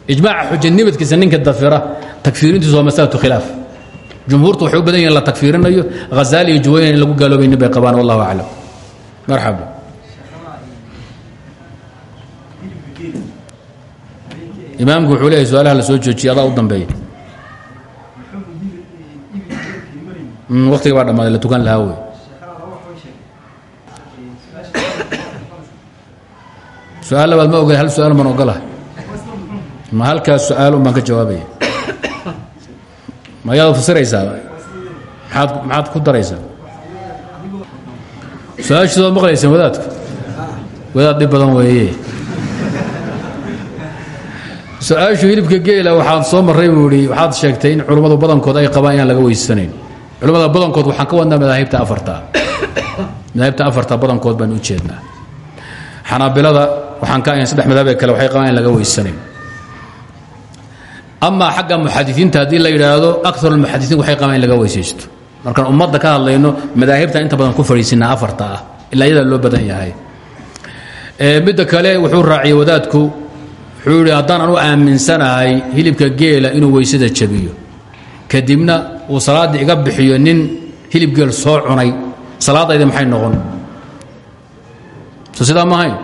ijmaaca xujanimadkiisa ninka dafira takfiirintiisu waa masalatu khilaaf. Jumhuurtu waxay u badan yihiin la takfiirinayo hazaali iyo juwayna in lagu gaaloobaynin bay qabaan wallahu aclam. Marxaba imaamku wuxuu leeyahay su'aalaha la soo joojiyay adaa u dambeeya waqtiga baa dhammaaday la tukan lahaa wey su'aal ma ogol hal su'aal baan ma halkaas su'aalun ka jawaabaya? Ma ayaad fasiraysaa maaad maxaad ku daraysaa? Su'aashiis waad maqlayseen wadaad dhib badan weeye su'aashu hilibka geela waxaad soo marray buu ihi waxaad sheegtay in culummadu badankood ay qabaan inaan laga weysanayn. Culimmada badankood waxaan ka wadnaa madaahibta afarta. Madaahibta afarta badankood baan u jeednaa. Xanaabilada waxaan ka ahayn saddex madhabee kale waxay qabaan in laga weysanayn. Amaa xagga muxadisiinta haddii la yidhaahdo akar almuxadisiin waxay qabaan in laga weysaysto. Markaan ummadda ka hadlayno madaahibtan inta badan ku fadhiisinaa afarta ah ilaa iyadaa loo badan yahay. Midda kale wuxuu raaciyey wadaadku wuxuu yidhi haddaan anu aaminsanahay hilibka geela inuu weysada jabiyo kadibna uu salaaddii iga bixiyo nin hilib geel soo cunay salaadayda maxay noqon? So sidaa maahayn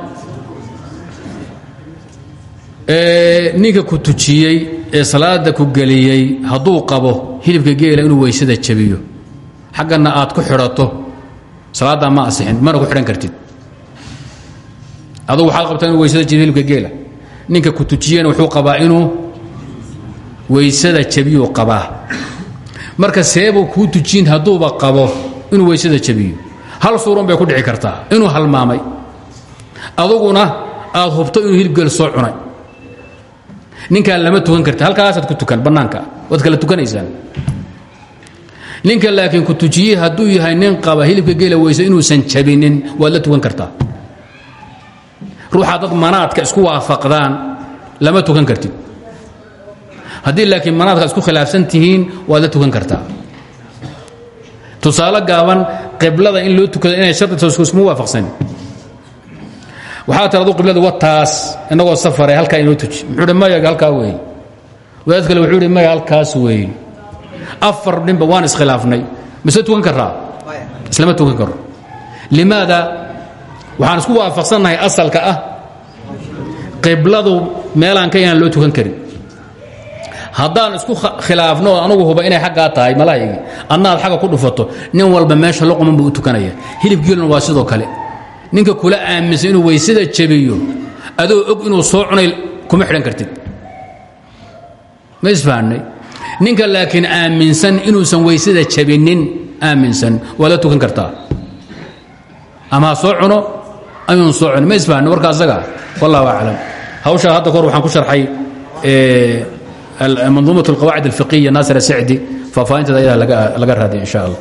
ninka ku tujiyey ee salaada ku geliyey hadduu qabo hilibka geela inuu weysada jabiyo xaggana aad ku xidhato salaaddaa ma asixin mana ku xidhan kartid. Adugu waxaad qabtaa weysada jabiyo hilibka geela ninka ku tujiyena wuxuu qabaa inuu weysada jabiyuu qabaa. Marka seebuu kuu tujiyin hadduuba qabo inuu weysada jabiyo hal suurun bay ku dhici kartaa inuu halmaamay. Aduguna aad hubto inuu hilibgeel soo cunay. Ninkaan lama tukan karti halkaasaad ku tukan bannaanka. Waad kala tukanaysaan. Ninka laakiin ku tujiyey hadduu yahay nin qaba hilibka geela weyse inuusan jabinin waad la tukan kartaa ruuxaa dad manaadka isku waafaqdaan lama tukan kartid. Haddii laakiin manaadka isku khilaafsan tihiin waad la tukan kartaa. Tusaale gaaban qiblada in loo tukado inay shardiso iskuma waafaqsan. Waxaa tir adu qiblada wataas inagoo safare halkaa inoo tuji. Muxuu maya halkaa weeye wadaad kale wuxuu hi maya halkaas weeye afar ninba waan iskhilaafnay mise tukan karaa islama tukan karo. Limaada waxaan isku waafaqsannahay asalka ah. Qibladu meelaan ka inaan loo tukan karin. Haddaan isku khilaafno oo anugu huba inay xaggaa tahay malaa'igi adna aad xagga ku dhufato. Nin walba meesha luquman buu u tukanaya. Hilib geelna waa sidoo kale. Ninka kula aaminsan inuu weysada jabiyo adoo og inuu soo cunay kuma xidhan kartid. Ma ninka laakiin aaminsan inuusan weysada jabinin aaminsan. Waa la tukan kartaa. Ama soo cuno ayuun soo cuno ma isfahanay warka asaga? Wallahu aclam. Hawshaa hadda kahor waxaan ku sharxay manduumat alqawaacid alfiqiya naasir asicdi faahfaahinteeda ayadaa laga raadiya in sha allah